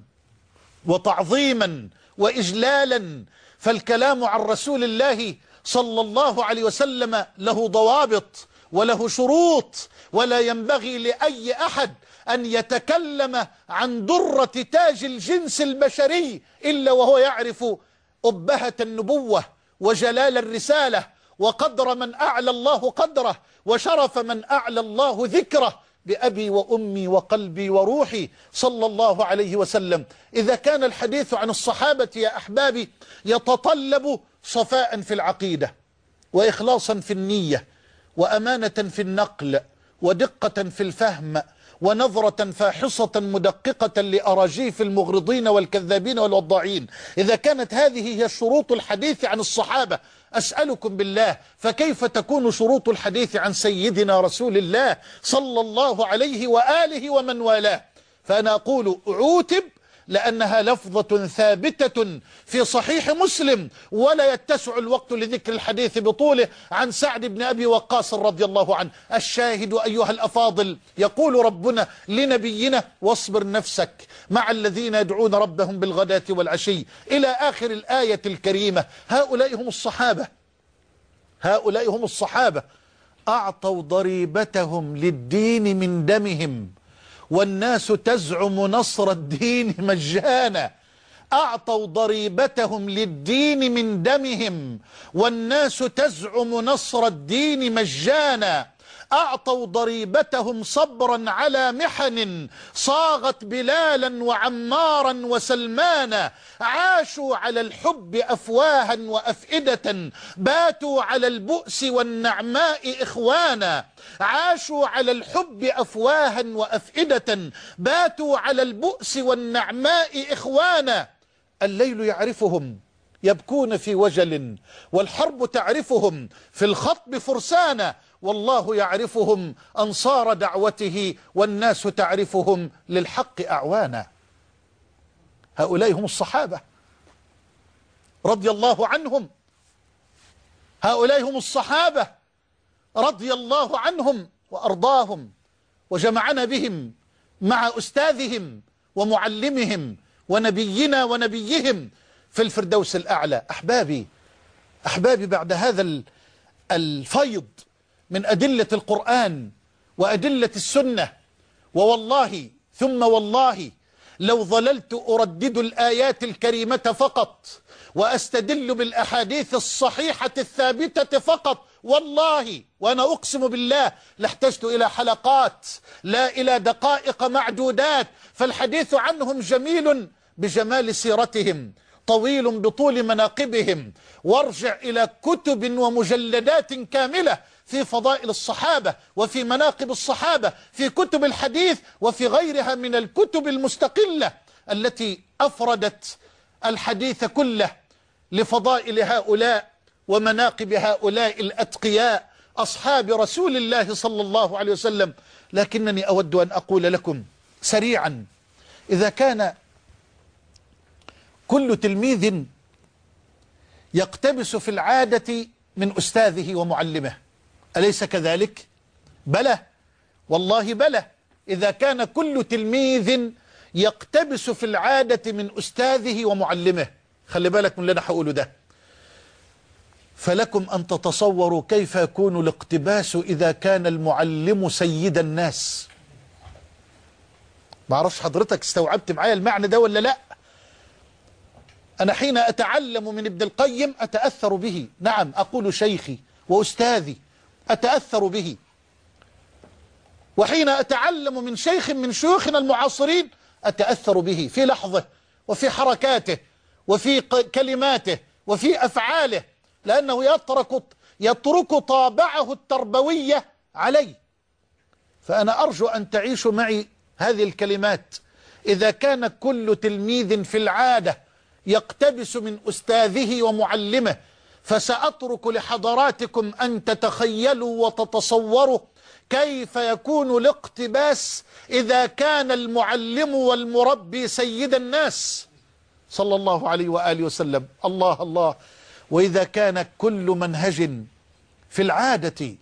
وتعظيما وإجلالا فالكلام عن رسول الله صلى الله عليه وسلم له ضوابط وله شروط ولا ينبغي لأي أحد أن يتكلم عن درة تاج الجنس البشري إلا وهو يعرف أبهة النبوة وجلال الرسالة وقدر من أعلى الله قدره وشرف من أعلى الله ذكره. بأبي وأمي وقلبي وروحي صلى الله عليه وسلم. إذا كان الحديث عن الصحابة يا أحبابي يتطلب صفاء في العقيدة وإخلاصا في النية وأمانة في النقل ودقة في الفهم ونظرة فاحصة مدققة لأراجيف المغرضين والكذابين والوضاعين. إذا كانت هذه هي شروط الحديث عن الصحابة أسألكم بالله فكيف تكون شروط الحديث عن سيدنا رسول الله صلى الله عليه وآله ومن والاه؟ فأنا أقول عوتب لأنها لفظة ثابتة في صحيح مسلم ولا يتسع الوقت لذكر الحديث بطوله عن سعد بن أبي وقاص رضي الله عنه. الشاهد أيها الأفاضل يقول ربنا لنبينا واصبر نفسك مع الذين يدعون ربهم بالغداة والعشي إلى آخر الآية الكريمة. هؤلاء هم الصحابة. هؤلاء هم الصحابة. أعطوا ضريبتهم للدين من دمهم. والناس تزعم نصر الدين [laughs] مجانا. أعطوا ضريبتهم للدين من دمهم والناس تزعم نصر الدين مجانا. أعطوا ضريبتهم صبرا على محن صاغت بلالا وعمارا وسلمانا عاشوا على الحب أفواها وأفئدة باتوا على البؤس والنعماء إخوانا عاشوا على الحب أفواها وأفئدة باتوا على البؤس والنعماء إخوانا. الليل يعرفهم يبكون في وجل والحرب تعرفهم في الخطب فرسانا. والله يعرفهم أنصار دعوته والناس تعرفهم للحق أعوانا. هؤلاء هم الصحابة. رضي الله عنهم. هؤلاء هم الصحابة. رضي الله عنهم وأرضاهم. وجمعنا بهم مع أستاذهم ومعلمهم ونبينا ونبيهم في الفردوس الأعلى. أحبابي أحبابي بعد هذا الفيض. من أدلة القرآن وأدلة السنة. ووالله ثم والله لو ظللت أردد الآيات الكريمة فقط وأستدل بالأحاديث الصحيحة الثابتة فقط. والله وأنا أقسم بالله لاحتجت إلى حلقات لا إلى دقائق معدودات فالحديث عنهم جميل بجمال سيرتهم طويل بطول مناقبهم. وارجع إلى كتب ومجلدات كاملة في فضائل الصحابة وفي مناقب الصحابة في كتب الحديث وفي غيرها من الكتب المستقلة التي أفردت الحديث كله لفضائل هؤلاء ومناقب هؤلاء الأتقياء أصحاب رسول الله صلى الله عليه وسلم. لكنني أود أن أقول لكم سريعا إذا كان كل تلميذ يقتبس في العادة من أستاذه ومعلمه. أليس كذلك؟ بلى. والله بلى. إذا كان كل تلميذ يقتبس في العادة من أستاذه ومعلمه. خلي بالك من اللي أنا هقوله ده. فلكم أن تتصوروا كيف يكون الاقتباس إذا كان المعلم سيد الناس. ما أعرفش حضرتك استوعبت معايا المعنى ده ولا لأ. أنا حين أتعلم من ابن القيم أتأثر به. نعم أقول شيخي وأستاذي. أتأثر به. وحين أتعلم من شيخ من شيوخنا المعاصرين أتأثر به في لحظة وفي حركاته وفي كلماته وفي أفعاله لأنه يترك يترك طابعه التربوية علي. فأنا أرجو أن تعيشوا معي هذه الكلمات. إذا كان كل تلميذ في العادة يقتبس من أستاذه ومعلمه فسأترك لحضراتكم أن تتخيلوا وتتصوروا كيف يكون الاقتباس إذا كان المعلم والمربي سيد الناس. صلى الله عليه وآله وسلم. الله الله. وإذا كان كل منهج في العادة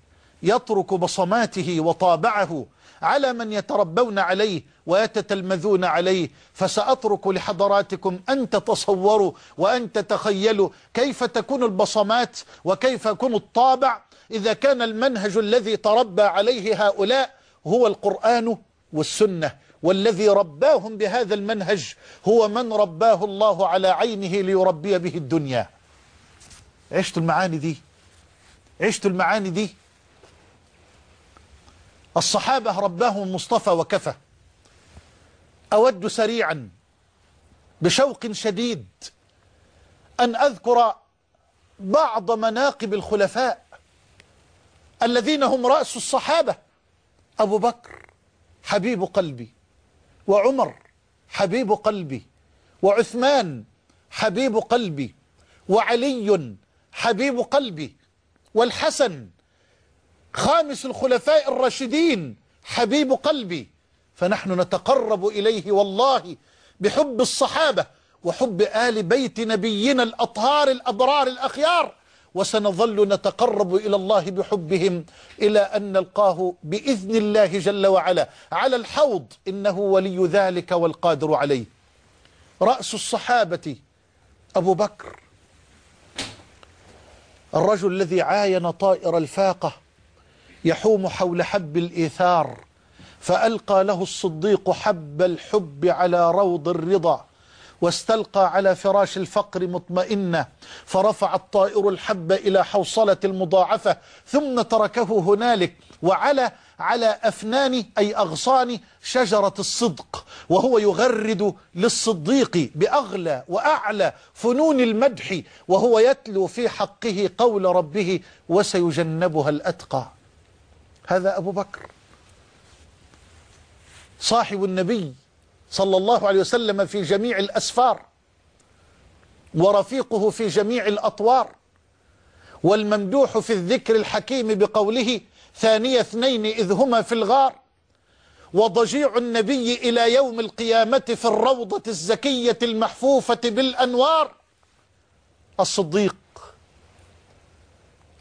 يترك بصماته وطابعه على من يتربون عليه ويتتلمذون عليه. فسأترك لحضراتكم أن تتصوروا وأن تتخيلوا كيف تكون البصمات وكيف يكون الطابع. إذا كان المنهج الذي تربى عليه هؤلاء هو القرآن والسنة والذي رباهم بهذا المنهج هو من رباه الله على عينه ليربي به الدنيا. عشت المعاني دي؟ عشت المعاني دي؟ الصحابة رباهم المصطفى وكفى. أود سريعا بشوق شديد أن أذكر بعض مناقب الخلفاء الذين هم رأس الصحابة أبو بكر حبيب قلبي وعمر حبيب قلبي وعثمان حبيب قلبي وعلي حبيب قلبي والحسن خامس الخلفاء الراشدين حبيب قلبي. فنحن نتقرب إليه والله بحب الصحابة وحب آل بيت نبينا الأطهار الأبرار الأخيار. وسنظل نتقرب إلى الله بحبهم إلى أن نلقاه بإذن الله جل وعلا. على الحوض إنه ولي ذلك والقادر عليه. رأس الصحابة أبو بكر. الرجل الذي عاين طائر الفاقة. يحوم حول حب الإيثار فألقى له الصديق حب الحب على روض الرضا واستلقى على فراش الفقر مطمئنة فرفع الطائر الحب إلى حوصلة المضاعفة ثم تركه هنالك وعلى على أفنان أي أغصان شجرة الصدق وهو يغرد للصديق بأغلى وأعلى فنون المدح وهو يتلو في حقه قول ربه وسيجنبها الأتقى. هذا أبو بكر. صاحب النبي صلى الله عليه وسلم في جميع الأسفار ورفيقه في جميع الأطوار والممدوح في الذكر الحكيم بقوله ثاني اثنين إذ هما في الغار وضجيع النبي إلى يوم القيامة في الروضة الزكية المحفوفة بالأنوار. الصديق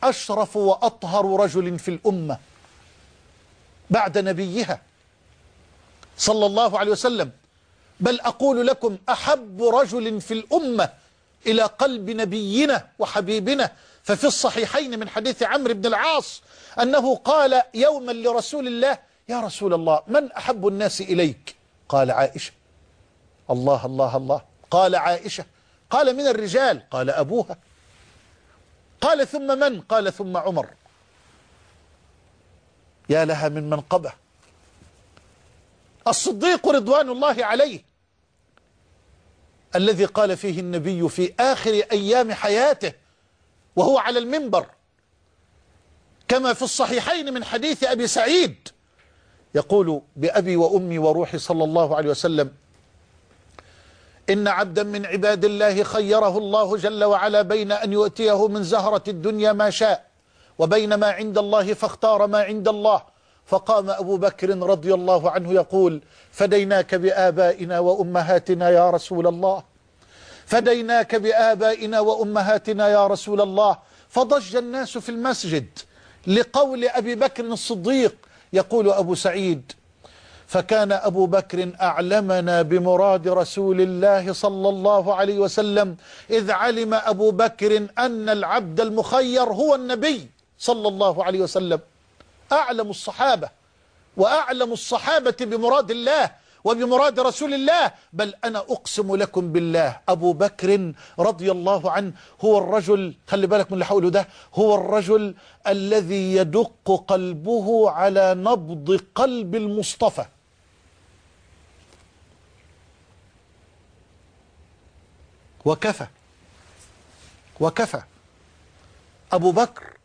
أشرف وأطهر رجل في الأمة. بعد نبيها صلى الله عليه وسلم. بل أقول لكم أحب رجل في الأمة إلى قلب نبينا وحبيبنا. ففي الصحيحين من حديث عمرو بن العاص أنه قال يوما لرسول الله يا رسول الله من أحب الناس إليك؟ قال عائشة. الله الله الله. قال عائشة. قال من الرجال؟ قال أبوها. قال ثم من؟ قال ثم عمر. يا لها من منقبة. الصديق رضوان الله عليه الذي قال فيه النبي في آخر أيام حياته وهو على المنبر كما في الصحيحين من حديث أبي سعيد يقول بأبي وأمي وروحي صلى الله عليه وسلم إن عبدا من عباد الله خيره الله جل وعلا بين أن يؤتيه من زهرة الدنيا ما شاء وبين ما عند الله فاختار ما عند الله. فقام أبو بكر رضي الله عنه يقول فديناك بآبائنا وأمهاتنا يا رسول الله. فديناك بآبائنا وأمهاتنا يا رسول الله. فضج الناس في المسجد لقول أبي بكر الصديق. يقول أبو سعيد فكان أبو بكر أعلمنا بمراد رسول الله صلى الله عليه وسلم إذ علم أبو بكر أن العبد المخير هو النبي. صلى الله عليه وسلم. أعلم الصحابة وأعلم الصحابة بمراد الله وبمراد رسول الله. بل أنا أقسم لكم بالله أبو بكر رضي الله عنه هو الرجل خلي بالك من اللي حوله ده هو الرجل الذي يدق قلبه على نبض قلب المصطفى. وكفى وكفى. أبو بكر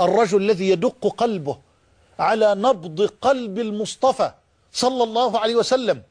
الرجل الذي يدق قلبه على نبض قلب المصطفى صلى الله عليه وسلم.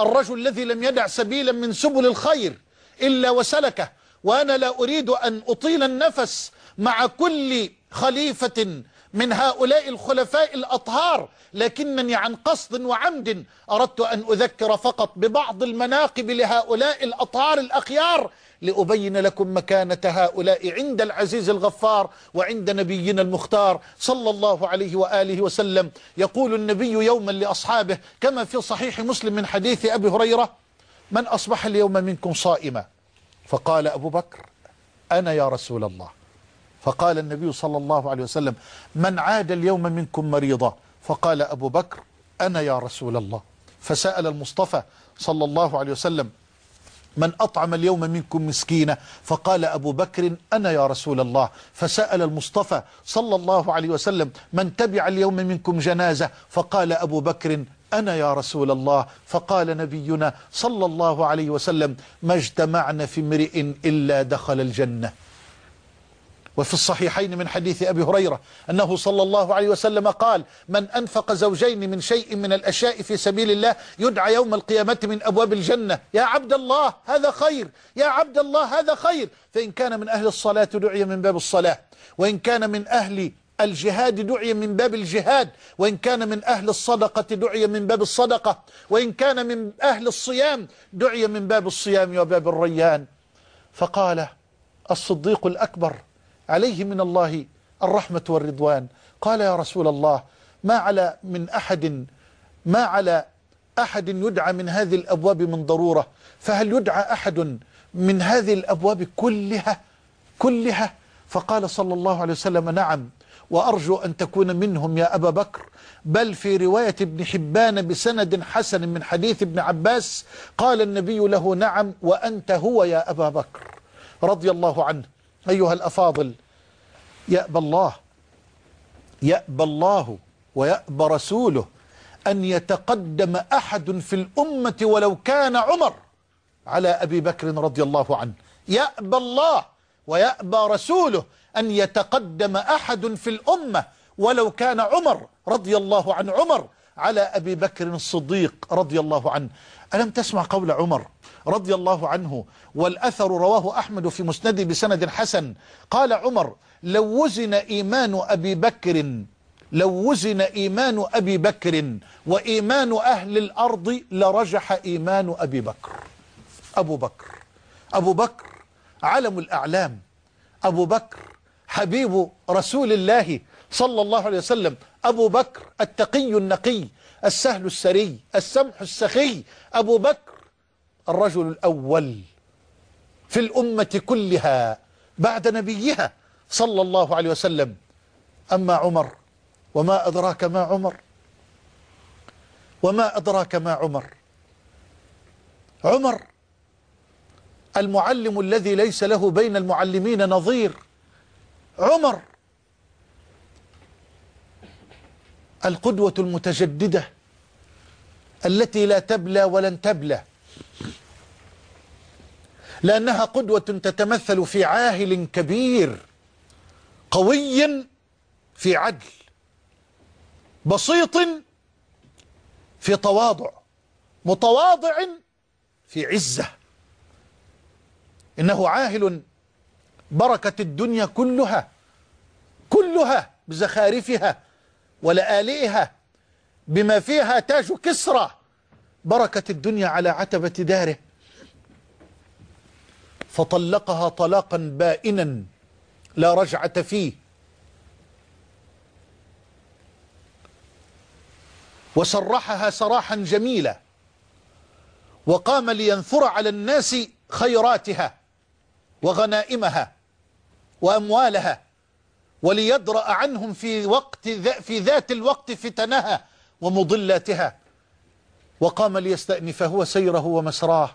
الرجل الذي لم يدع سبيلا من سبل الخير إلا وسلكه. وأنا لا أريد أن أطيل النفس مع كل خليفة من هؤلاء الخلفاء الأطهار لكنني عن قصد وعمد أردت أن أذكر فقط ببعض المناقب لهؤلاء الأطهار الأخيار لأبين لكم مكانة هؤلاء عند العزيز الغفار وعند نبينا المختار صلى الله عليه وآله وسلم. يقول النبي يوما لأصحابه كما في صحيح مسلم من حديث أبي هريرة من أصبح اليوم منكم صائما؟ فقال أبو بكر أنا يا رسول الله. فقال النبي صلى الله عليه وسلم من عاد اليوم منكم مريضا؟ فقال أبو بكر أنا يا رسول الله. فسأل المصطفى صلى الله عليه وسلم من أطعم اليوم منكم مسكينة فقال أبو بكر أنا يا رسول الله. فسأل المصطفى صلى الله عليه وسلم من تبع اليوم منكم جنازة؟ فقال أبو بكر أنا يا رسول الله. فقال نبينا صلى الله عليه وسلم ما اجتمعنا في امرئ إلا دخل الجنة. وفي الصحيحين من حديث أبي هريرة أنه صلى الله عليه وسلم قال من أنفق زوجين من شيء من الأشياء في سبيل الله يدعى يوم القيامة من أبواب الجنة. يا عبد الله هذا خير! يا عبد الله هذا خير! فإن كان من أهل الصلاة دعي من باب الصلاة وإن كان من أهل الجهاد دعي من باب الجهاد وإن كان من أهل الصدقة دعي من باب الصدقة وإن كان من أهل الصيام دعي من باب الصيام وباب الريان. فقال الصديق الأكبر عليه من الله الرحمة والرضوان. قال يا رسول الله ما على من أحد ما على أحد يدعى من هذه الأبواب من ضرورة؟ فهل يدعى أحد من هذه الأبواب كلها؟ كلها؟ فقال صلى الله عليه وسلم نعم وأرجو أن تكون منهم يا أبا بكر. بل في رواية ابن حبان بسند حسن من حديث ابن عباس قال النبي له نعم وأنت هو يا أبا بكر. رضي الله عنه. أيها الأفاضل يأبى الله يأبى الله ويأبى رسوله أن يتقدم أحد في الأمة ولو كان عمر على أبي بكر رضي الله عنه. يأبى الله ويأبى رسوله أن يتقدم أحد في الأمة ولو كان عمر رضي الله عن عمر على أبي بكر الصديق رضي الله عنه. ألم تسمع قول عمر؟ رضي الله عنه والأثر رواه أحمد في مسنده بسند حسن. قال عمر لو وزن إيمان أبي بكر لو وزن إيمان أبي بكر وإيمان أهل الأرض لرجح إيمان أبي بكر. أبو بكر. أبو بكر علم الأعلام. أبو بكر حبيب رسول الله صلى الله عليه وسلم. أبو بكر التقي النقي السهل السري السمح السخي. أبو بكر الرجل الأول في الأمة كلها بعد نبيها صلى الله عليه وسلم. أما عمر وما أدراك ما عمر؟ وما أدراك ما عمر؟ عمر المعلم الذي ليس له بين المعلمين نظير. عمر القدوة المتجددة التي لا تبلى ولن تبلى. لأنها قدوة تتمثل في عاهل كبير قوي في عدل بسيط في تواضع متواضع في عزة. إنه عاهل بركة الدنيا كلها كلها بزخارفها ولآلئها بما فيها تاج كسرى. بركة الدنيا على عتبة داره. فطلقها طلاقا بائنا لا رجعة فيه. وسرحها سراحا جميلا. وقام لينثر على الناس خيراتها وغنائمها وأموالها وليدرأ عنهم في وقت في ذات الوقت فتنها ومضلاتها. وقام ليستأنف هو سيره ومسراه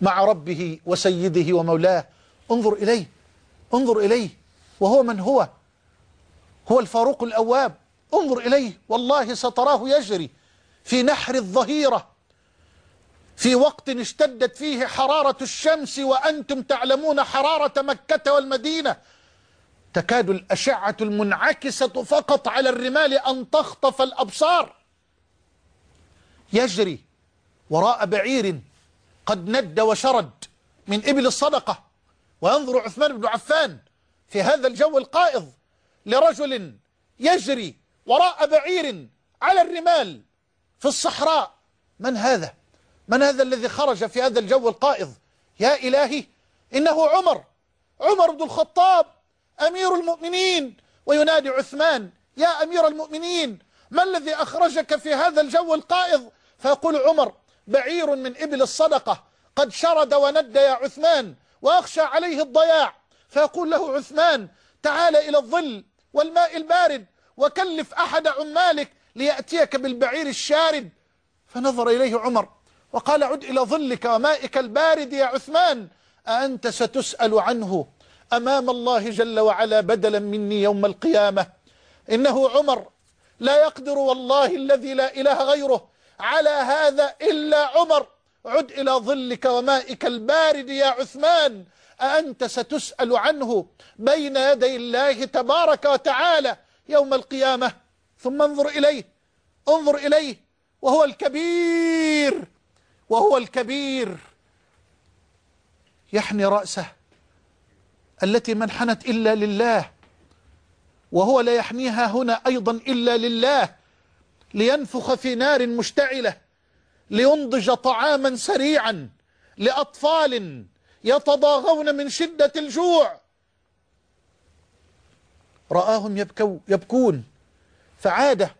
مع ربه وسيده ومولاه. انظر إليه انظر إليه وهو من هو؟ هو الفاروق الأواب. انظر إليه والله ستراه يجري في نحر الظهيرة. في وقت اشتدت فيه حرارة الشمس وأنتم تعلمون حرارة مكة والمدينة. تكاد الأشعة المنعكسة فقط على الرمال أن تخطف الأبصار. يجري وراء بعير قد ند وشرد من إبل الصدقة. وينظر عثمان بن عفان في هذا الجو القائض لرجل يجري وراء بعير على الرمال في الصحراء. من هذا؟ من هذا الذي خرج في هذا الجو القائض؟ يا إلهي إنه عمر عمر بن الخطاب أمير المؤمنين. وينادي عثمان يا أمير المؤمنين ما الذي أخرجك في هذا الجو القائض فيقول عمر بعير من إبل الصدقة قد شرد وند يا عثمان وأخشى عليه الضياع. فيقول له عثمان تعال إلى الظل والماء البارد وكلف أحد عمالك ليأتيك بالبعير الشارد. فنظر إليه عمر وقال عد إلى ظلك ومائك البارد يا عثمان. أأنت ستسأل عنه أمام الله جل وعلا بدلا مني يوم القيامة؟ إنه عمر لا يقدر والله الذي لا إله غيره. على هذا إلا عمر. عد إلى ظلك ومائك البارد يا عثمان. أأنت ستسأل عنه بين يدي الله تبارك وتعالى يوم القيامة. ثم انظر إليه. انظر إليه. وهو الكبير. وهو الكبير. يحني رأسه. التي ما انحنت إلا لله. وهو لا يحنيها هنا أيضا إلا لله. لينفخ في نار مشتعلة لينضج طعاما سريعا لأطفال يتضاغون من شدة الجوع. رآهم يبكو يبكون. فعاد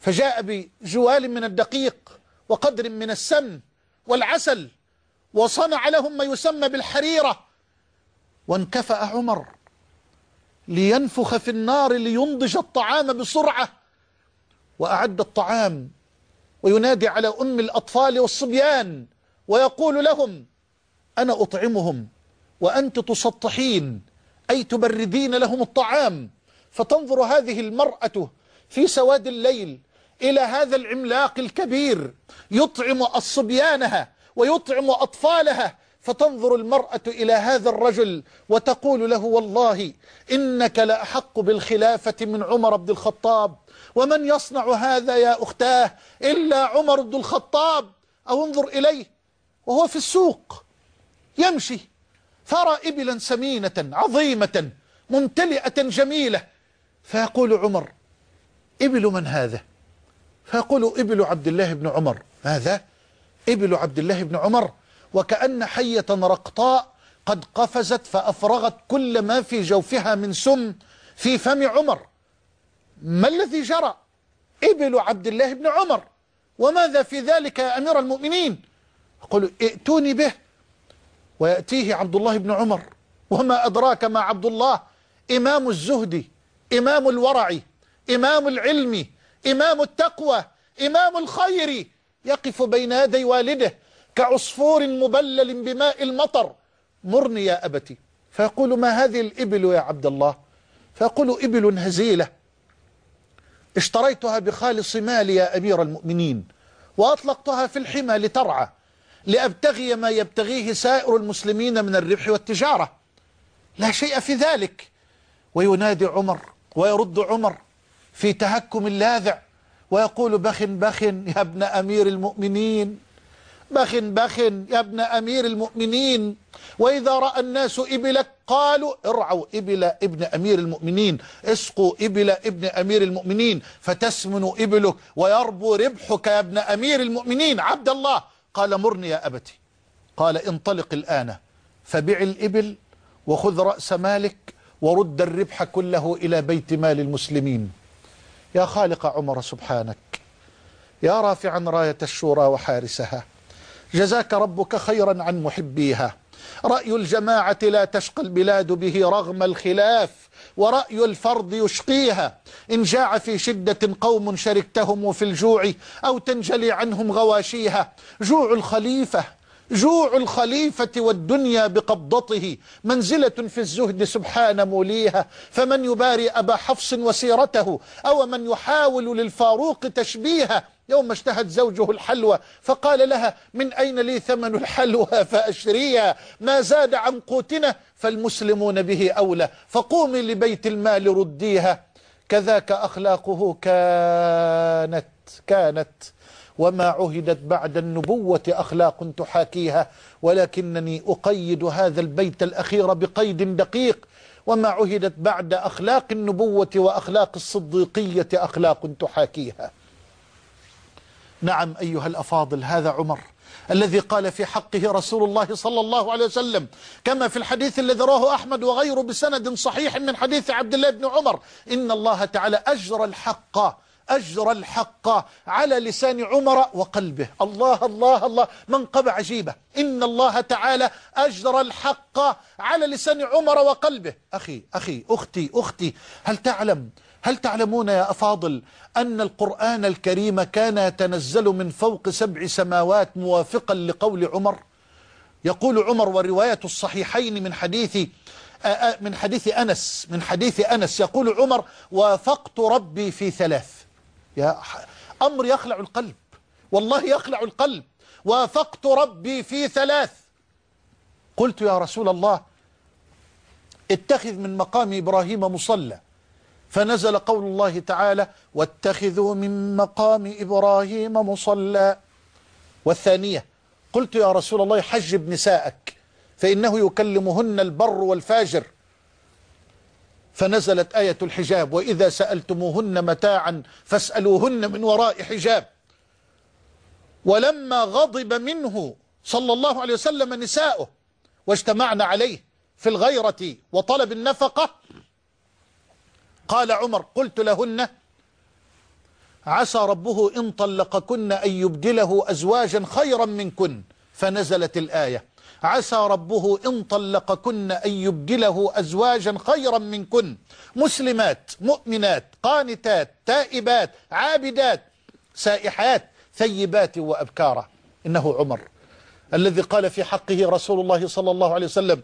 فجاء بجوال من الدقيق وقدر من السمن والعسل وصنع لهم ما يسمى بالحريرة. وانكفأ عمر لينفخ في النار لينضج الطعام بسرعة. وأعد الطعام وينادي على أم الأطفال والصبيان ويقول لهم أنا أطعمهم وأنت تسطحين أي تبردين لهم الطعام فتنظر هذه المرأة في سواد الليل إلى هذا العملاق الكبير يطعم الصبيانها ويطعم أطفالها فتنظر المرأة إلى هذا الرجل وتقول له والله إنك لأحق بالخلافة من عمر بن الخطاب ومن يصنع هذا يا أختاه إلا عمر بن الخطاب؟ أو انظر إليه وهو في السوق يمشي فرى إبلا سمينة عظيمة ممتلئة جميلة فيقول عمر إبل من هذا؟ فيقول إبل عبد الله بن عمر ماذا؟ إبل عبد الله بن عمر وكأن حية رقطاء قد قفزت فأفرغت كل ما في جوفها من سم في فم عمر. ما الذي جرى؟ إبل عبد الله بن عمر. وماذا في ذلك يا أمير المؤمنين؟ يقول ائتوني به. ويأتيه عبد الله بن عمر. وما أدراك ما عبد الله؟ إمام الزهد إمام الورع إمام العلم إمام التقوى إمام الخير. يقف بين يدي والده. كعصفور مبلل بماء المطر. مرني يا أبتي. فيقول ما هذه الإبل يا عبد الله؟ فيقول إبل هزيلة. اشتريتها بخالص مالي يا أمير المؤمنين وأطلقتها في الحمى لترعى لأبتغي ما يبتغيه سائر المسلمين من الربح والتجارة. لا شيء في ذلك. وينادي عمر ويرد عمر في تهكم لاذع ويقول بخ بخ يا ابن أمير المؤمنين. بخ بخ يا ابن أمير المؤمنين. وإذا رأى الناس إبلك قالوا ارعوا إبل ابن أمير المؤمنين. اسقوا إبل ابن أمير المؤمنين. فتسمن إبلك ويربو ربحك يا ابن أمير المؤمنين. عبد الله قال مرني يا أبتي. قال انطلق الآن. فبع الإبل وخذ رأس مالك ورد الربح كله إلى بيت مال المسلمين. يا خالق عمر سبحانك. يا رافعا راية الشورى وحارسها. جزاك ربك خيرا عن محبيها. رأي الجماعة لا تشقى البلاد به رغم الخلاف ورأي الفرد يشقيها. إن جاع في شدة قوم شركتهم في الجوع أو تنجلي عنهم غواشيها. جوع الخليفة جوع الخليفة والدنيا بقبضته. منزلة في الزهد سبحان موليها. فمن يباري أبا حفص وسيرته أو من يحاول للفاروق تشبيها. يوم اشتهت زوجه الحلوى فقال لها من أين لي ثمن الحلوى فأشريها ما زاد عن قوتنا فالمسلمون به أولى. فقومي لبيت المال رديها. كذاك أخلاقه كانت كانت. وما عهدت بعد النبوة أخلاق تحاكيها. ولكنني أقيد هذا البيت الأخير بقيد دقيق. وما عهدت بعد أخلاق النبوة وأخلاق الصديقية أخلاق تحاكيها. نعم أيها الأفاضل هذا عمر الذي قال في حقه رسول الله صلى الله عليه وسلم كما في الحديث الذي رواه أحمد وغيره بسند صحيح من حديث عبد الله بن عمر إن الله تعالى أجرى الحق أجرى الحق على لسان عمر وقلبه. الله الله الله منقبة عجيبة إن الله تعالى أجرى الحق على لسان عمر وقلبه. أخي أخي أختي أختي هل تعلم هل تعلمون يا أفاضل أن القرآن الكريم كان يتنزل من فوق سبع سماوات موافقا لقول عمر؟ يقول عمر ورواية الصحيحين من حديث من حديث أنس من حديث أنس. يقول عمر وافقت ربي في ثلاث. يا أمر يخلع القلب. والله يخلع القلب. وافقت ربي في ثلاث. قلت يا رسول الله اتخذ من مقام إبراهيم مصلى. فنزل قول الله تعالى واتخذوا من مقام إبراهيم مصلى والثانية قلت يا رسول الله حجب نساءك فإنه يكلمهن البر والفاجر فنزلت آية الحجاب وإذا سألتموهن متاعا فاسألوهن من وراء حجاب ولما غضب منه صلى الله عليه وسلم نساؤه واجتمعنا عليه في الغيرة وطلب النفقة قال عمر قلت لهن عسى ربه إن طلقكن أن يبدله أزواجا خيرا منكن فنزلت الآية. عسى ربه إن طلقكن أن يبدله أزواجا خيرا منكن. مسلمات مؤمنات قانتات تائبات عابدات سائحات ثيبات وأبكارا. إنه عمر. الذي قال في حقه رسول الله صلى الله عليه وسلم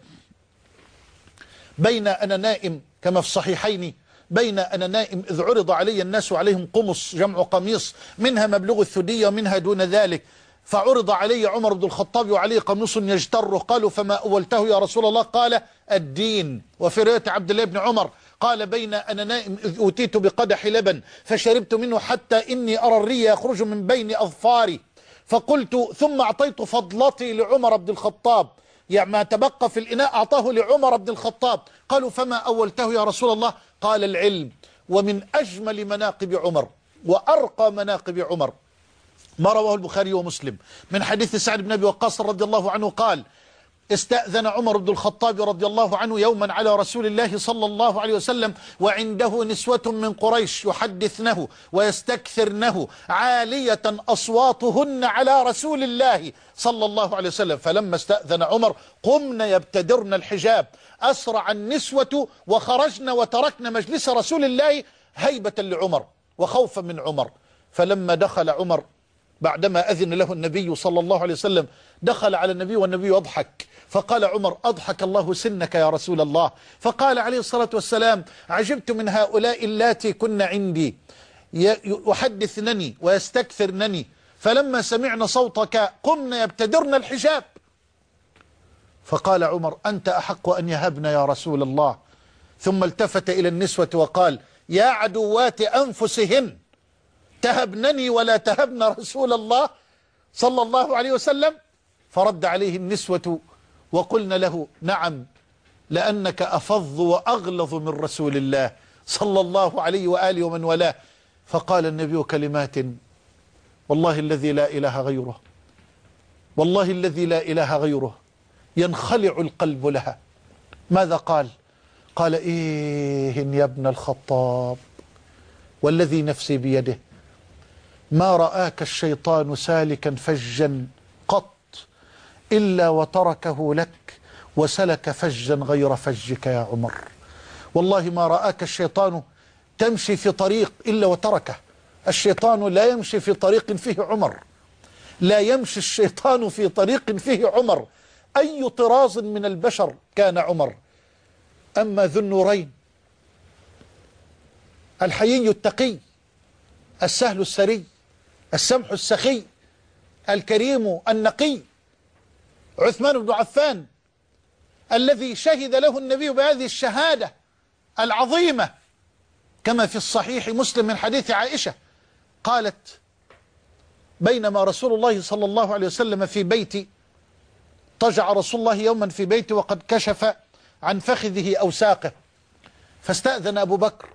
بين أنا نائم كما في الصحيحين بين أنا نائم إذ عرض علي الناس عليهم قمص جمع قميص منها مبلغ الثدية ومنها دون ذلك. فعرض علي عمر بن الخطاب وعليه قميص يجتر. قالوا فما أولته يا رسول الله؟ قال الدين. وفي رواية عبد الله بن عمر قال بين أنا نائم إذ أوتيت بقدح لبن فشربت منه حتى إني أرى الري يخرج من بين أظفاري. فقلت ثم أعطيت فضلتي لعمر بن الخطاب. يعني ما تبقى في الإناء أعطاه لعمر بن الخطاب. قالوا فما أولته يا رسول الله؟ قال العلم ومن أجمل مناقب عمر وأرقى مناقب عمر. ما رواه البخاري ومسلم. من حديث سعد بن أبي وقاص رضي الله عنه قال استأذن عمر بن الخطاب رضي الله عنه يوما على رسول الله صلى الله عليه وسلم وعنده نسوة من قريش يحدثنه ويستكثرنه عالية أصواتهن على رسول الله صلى الله عليه وسلم. فلما استأذن عمر قمن يبتدرن الحجاب أسرع النسوة وخرجن وتركن مجلس رسول الله هيبة لعمر وخوفا من عمر. فلما دخل عمر بعدما أذن له النبي صلى الله عليه وسلم دخل على النبي والنبي يضحك. فقال عمر أضحك الله سنك يا رسول الله. فقال عليه الصلاة والسلام عجبت من هؤلاء اللاتي كن عندي. يحدثنني ويستكثرنني. فلما سمعنا صوتك قمنا يبتدرن الحجاب. فقال عمر أنت أحق أن يهبن يا رسول الله. ثم التفت إلى النسوة وقال يا عدوات أنفسهن تهبنني ولا تهبن رسول الله صلى الله عليه وسلم؟ فرد عليه النسوة وقلنا له نعم لأنك أفظ وأغلظ من رسول الله صلى الله عليه وآله ومن والاه. فقال النبي كلمات والله الذي لا إله غيره والله الذي لا إله غيره. ينخلع القلب لها. ماذا قال؟ قال إيه يا ابن الخطاب والذي نفسي بيده ما رآك الشيطان سالكا فجا قط إلا وتركه لك وسلك فجا غير فجك يا عمر. والله ما رآك الشيطان تمشي في طريق إلا وتركه. الشيطان لا يمشي في طريق فيه عمر. لا يمشي الشيطان في طريق فيه عمر. أي طراز من البشر كان عمر. أما ذو النورين الحيي التقي السهل السري السمح السخي الكريم النقي عثمان بن عفان الذي شهد له النبي بهذه الشهادة العظيمة. كما في الصحيح مسلم من حديث عائشة قالت بينما رسول الله صلى الله عليه وسلم في بيتي طجع رسول الله يوما في بيتي وقد كشف عن فخذه أو ساقه. فاستأذن أبو بكر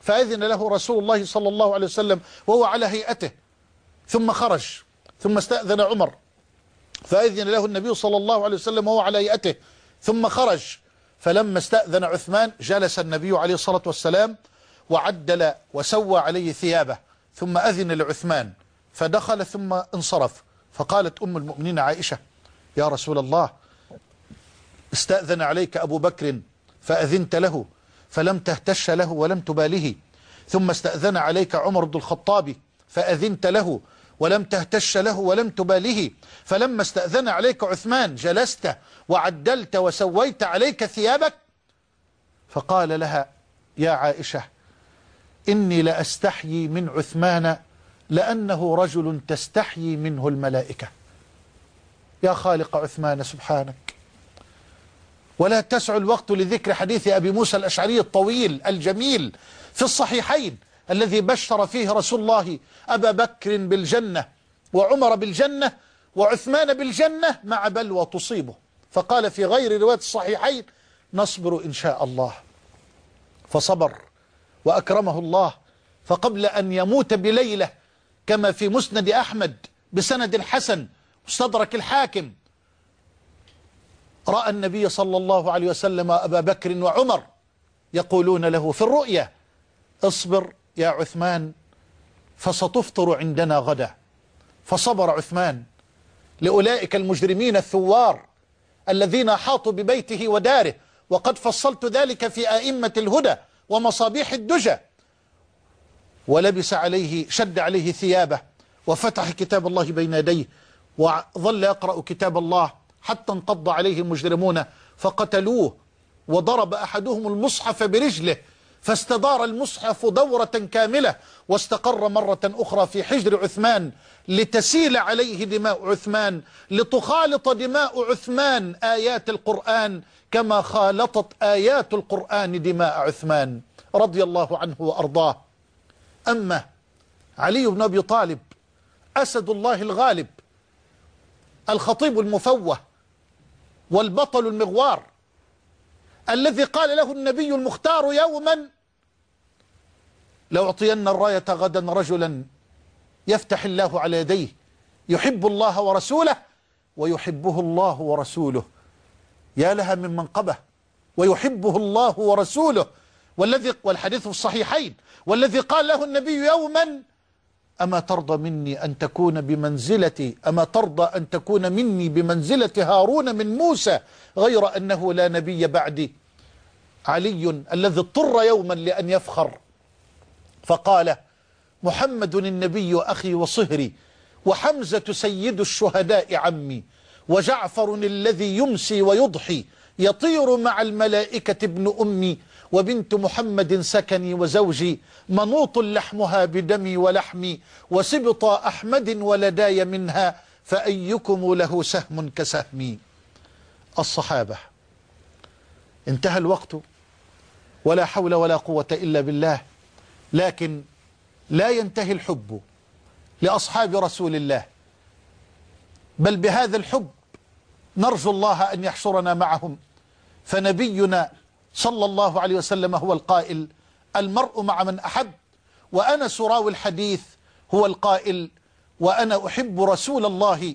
فأذن له رسول الله صلى الله عليه وسلم وهو على هيئته. ثم خرج ثم استأذن عمر. فأذن له النبي صلى الله عليه وسلم وهو على هيئته. ثم خرج فلما استأذن عثمان جلس النبي عليه الصلاة والسلام وعدل وسوى عليه ثيابه. ثم أذن لعثمان فدخل ثم انصرف. فقالت أم المؤمنين عائشة يا رسول الله استأذن عليك أبو بكر فأذنت له فلم تهتش له ولم تباله. ثم استأذن عليك عمر بن الخطاب فأذنت له ولم تهتش له ولم تباله. فلما استأذن عليك عثمان جلست وعدلت وسويت عليك ثيابك؟ فقال لها يا عائشة إني لأستحيي من عثمان لأنه رجل تستحيي منه الملائكة. يا خالق عثمان سبحانك. ولا تسع الوقت لذكر حديث أبي موسى الأشعري الطويل الجميل في الصحيحين الذي بشر فيه رسول الله أبا بكر بالجنة وعمر بالجنة وعثمان بالجنة مع بلوى تصيبه فقال في غير رواية الصحيحين نصبر إن شاء الله. فصبر وأكرمه الله. فقبل أن يموت بليلة كما في مسند أحمد بسند الحسن مستدرك الحاكم. رأى النبي صلى الله عليه وسلم أبا بكر وعمر يقولون له في الرؤيا اصبر يا عثمان فستفطر عندنا غدا فصبر عثمان لأولئك المجرمين الثوار الذين حاطوا ببيته وداره وقد فصلت ذلك في آئمة الهدى ومصابيح الدجى. ولبس عليه شد عليه ثيابه وفتح كتاب الله بين يديه وظل يقرأ كتاب الله حتى انقض عليه المجرمون فقتلوه وضرب أحدهم المصحف برجله فاستدار المصحف دورة كاملة واستقر مرة أخرى في حجر عثمان لتسيل عليه دماء عثمان لتخالط دماء عثمان آيات القرآن كما خالطت آيات القرآن دماء عثمان رضي الله عنه وأرضاه. أما علي بن أبي طالب أسد الله الغالب الخطيب المفوه والبطل المغوار الذي قال له النبي المختار يوما لأعطين الراية غدا رجلا يفتح الله على يديه يحب الله ورسوله ويحبه الله ورسوله. يا لها من منقبة. ويحبه الله ورسوله. والذي والحديث في الصحيحين. والذي قال له النبي يوما أما ترضى مني أن تكون بمنزلتي؟ أما ترضى أن تكون مني بمنزلة هارون من موسى غير أنه لا نبي بعدي. علي الذي اضطر يوما لأن يفخر. فقال محمد النبي أخي وصهري وحمزة سيد الشهداء عمي وجعفر الذي يمسي ويضحي يطير مع الملائكة ابن أمي وبنت محمد سكني وزوجي منوط لحمها بدمي ولحمي وسبط أحمد ولداي منها فأيكم له سهم كسهمي. الصحابة انتهى الوقت ولا حول ولا قوة إلا بالله لكن لا ينتهي الحب لأصحاب رسول الله. بل بهذا الحب نرجو الله أن يحشرنا معهم فنبينا صلى الله عليه وسلم هو القائل المرء مع من أحب وأنا سراوي الحديث هو القائل وأنا أحب رسول الله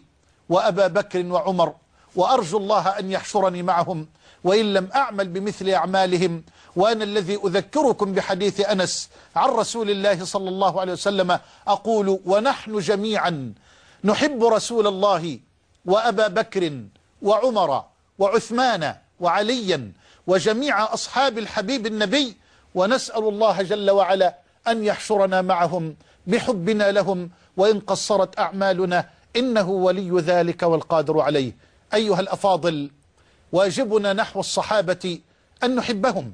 وأبا بكر وعمر وأرجو الله أن يحشرني معهم وإن لم أعمل بمثل أعمالهم وأنا الذي أذكركم بحديث أنس عن رسول الله صلى الله عليه وسلم أقول ونحن جميعا نحب رسول الله وأبا بكر وعمر وعثمان وعليا وجميع أصحاب الحبيب النبي ونسأل الله جل وعلا أن يحشرنا معهم بحبنا لهم وإن قصرت أعمالنا إنه ولي ذلك والقادر عليه. أيها الأفاضل واجبنا نحو الصحابة أن نحبهم.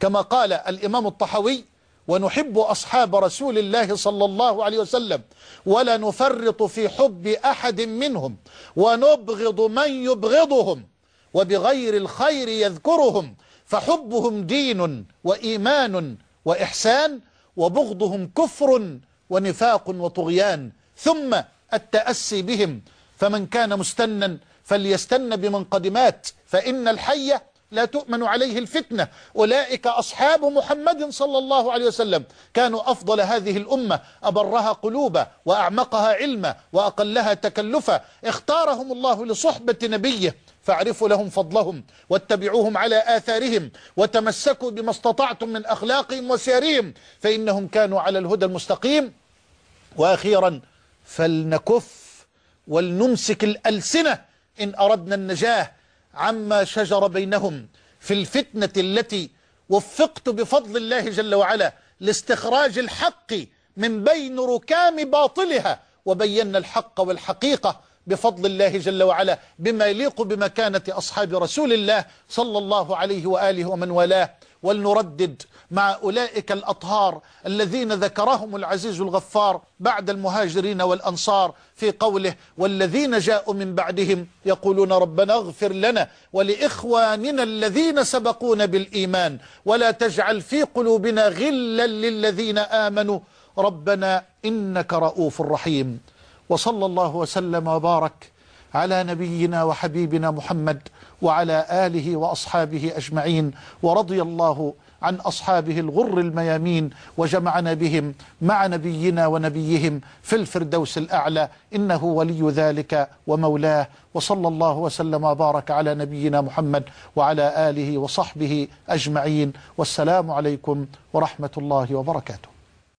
كما قال الإمام الطحوي ونحب أصحاب رسول الله صلى الله عليه وسلم ولا نفرط في حب أحد منهم ونبغض من يبغضهم وبغير الخير يذكرهم فحبهم دين وإيمان وإحسان وبغضهم كفر ونفاق وطغيان. ثم التأسي بهم فمن كان مستنا فليستن بمن قد مات فإن الحي لا تؤمن عليه الفتنة. أولئك أصحاب محمد صلى الله عليه وسلم. كانوا أفضل هذه الأمة أبرها قلوبا وأعمقها علما وأقلها تكلفا. اختارهم الله لصحبة نبيه. فاعرفوا لهم فضلهم واتبعوهم على آثارهم وتمسكوا بما استطعتم من أخلاقهم وسيرهم فإنهم كانوا على الهدى المستقيم. وأخيرا فلنكف ولنمسك الألسنة إن أردنا النجاة عما شجر بينهم في الفتنة التي وفقت بفضل الله جل وعلا لاستخراج الحق من بين ركام باطلها وبينا الحق والحقيقة بفضل الله جل وعلا بما يليق بمكانة أصحاب رسول الله صلى الله عليه وآله ومن والاه. ولنردد مع أولئك الأطهار الذين ذكرهم العزيز الغفار بعد المهاجرين والأنصار في قوله والذين جاءوا من بعدهم يقولون ربنا اغفر لنا ولإخواننا الذين سبقونا بالإيمان ولا تجعل في قلوبنا غلا للذين آمنوا. ربنا إنك رؤوف رحيم. وصلى الله وسلم وبارك على نبينا وحبيبنا محمد وعلى آله وأصحابه أجمعين ورضي الله عن أصحابه الغر الميامين وجمعنا بهم مع نبينا ونبيهم في الفردوس الأعلى. إنه ولي ذلك ومولاه. وصلى الله وسلم وبارك على نبينا محمد وعلى آله وصحبه أجمعين. والسلام عليكم ورحمة الله وبركاته.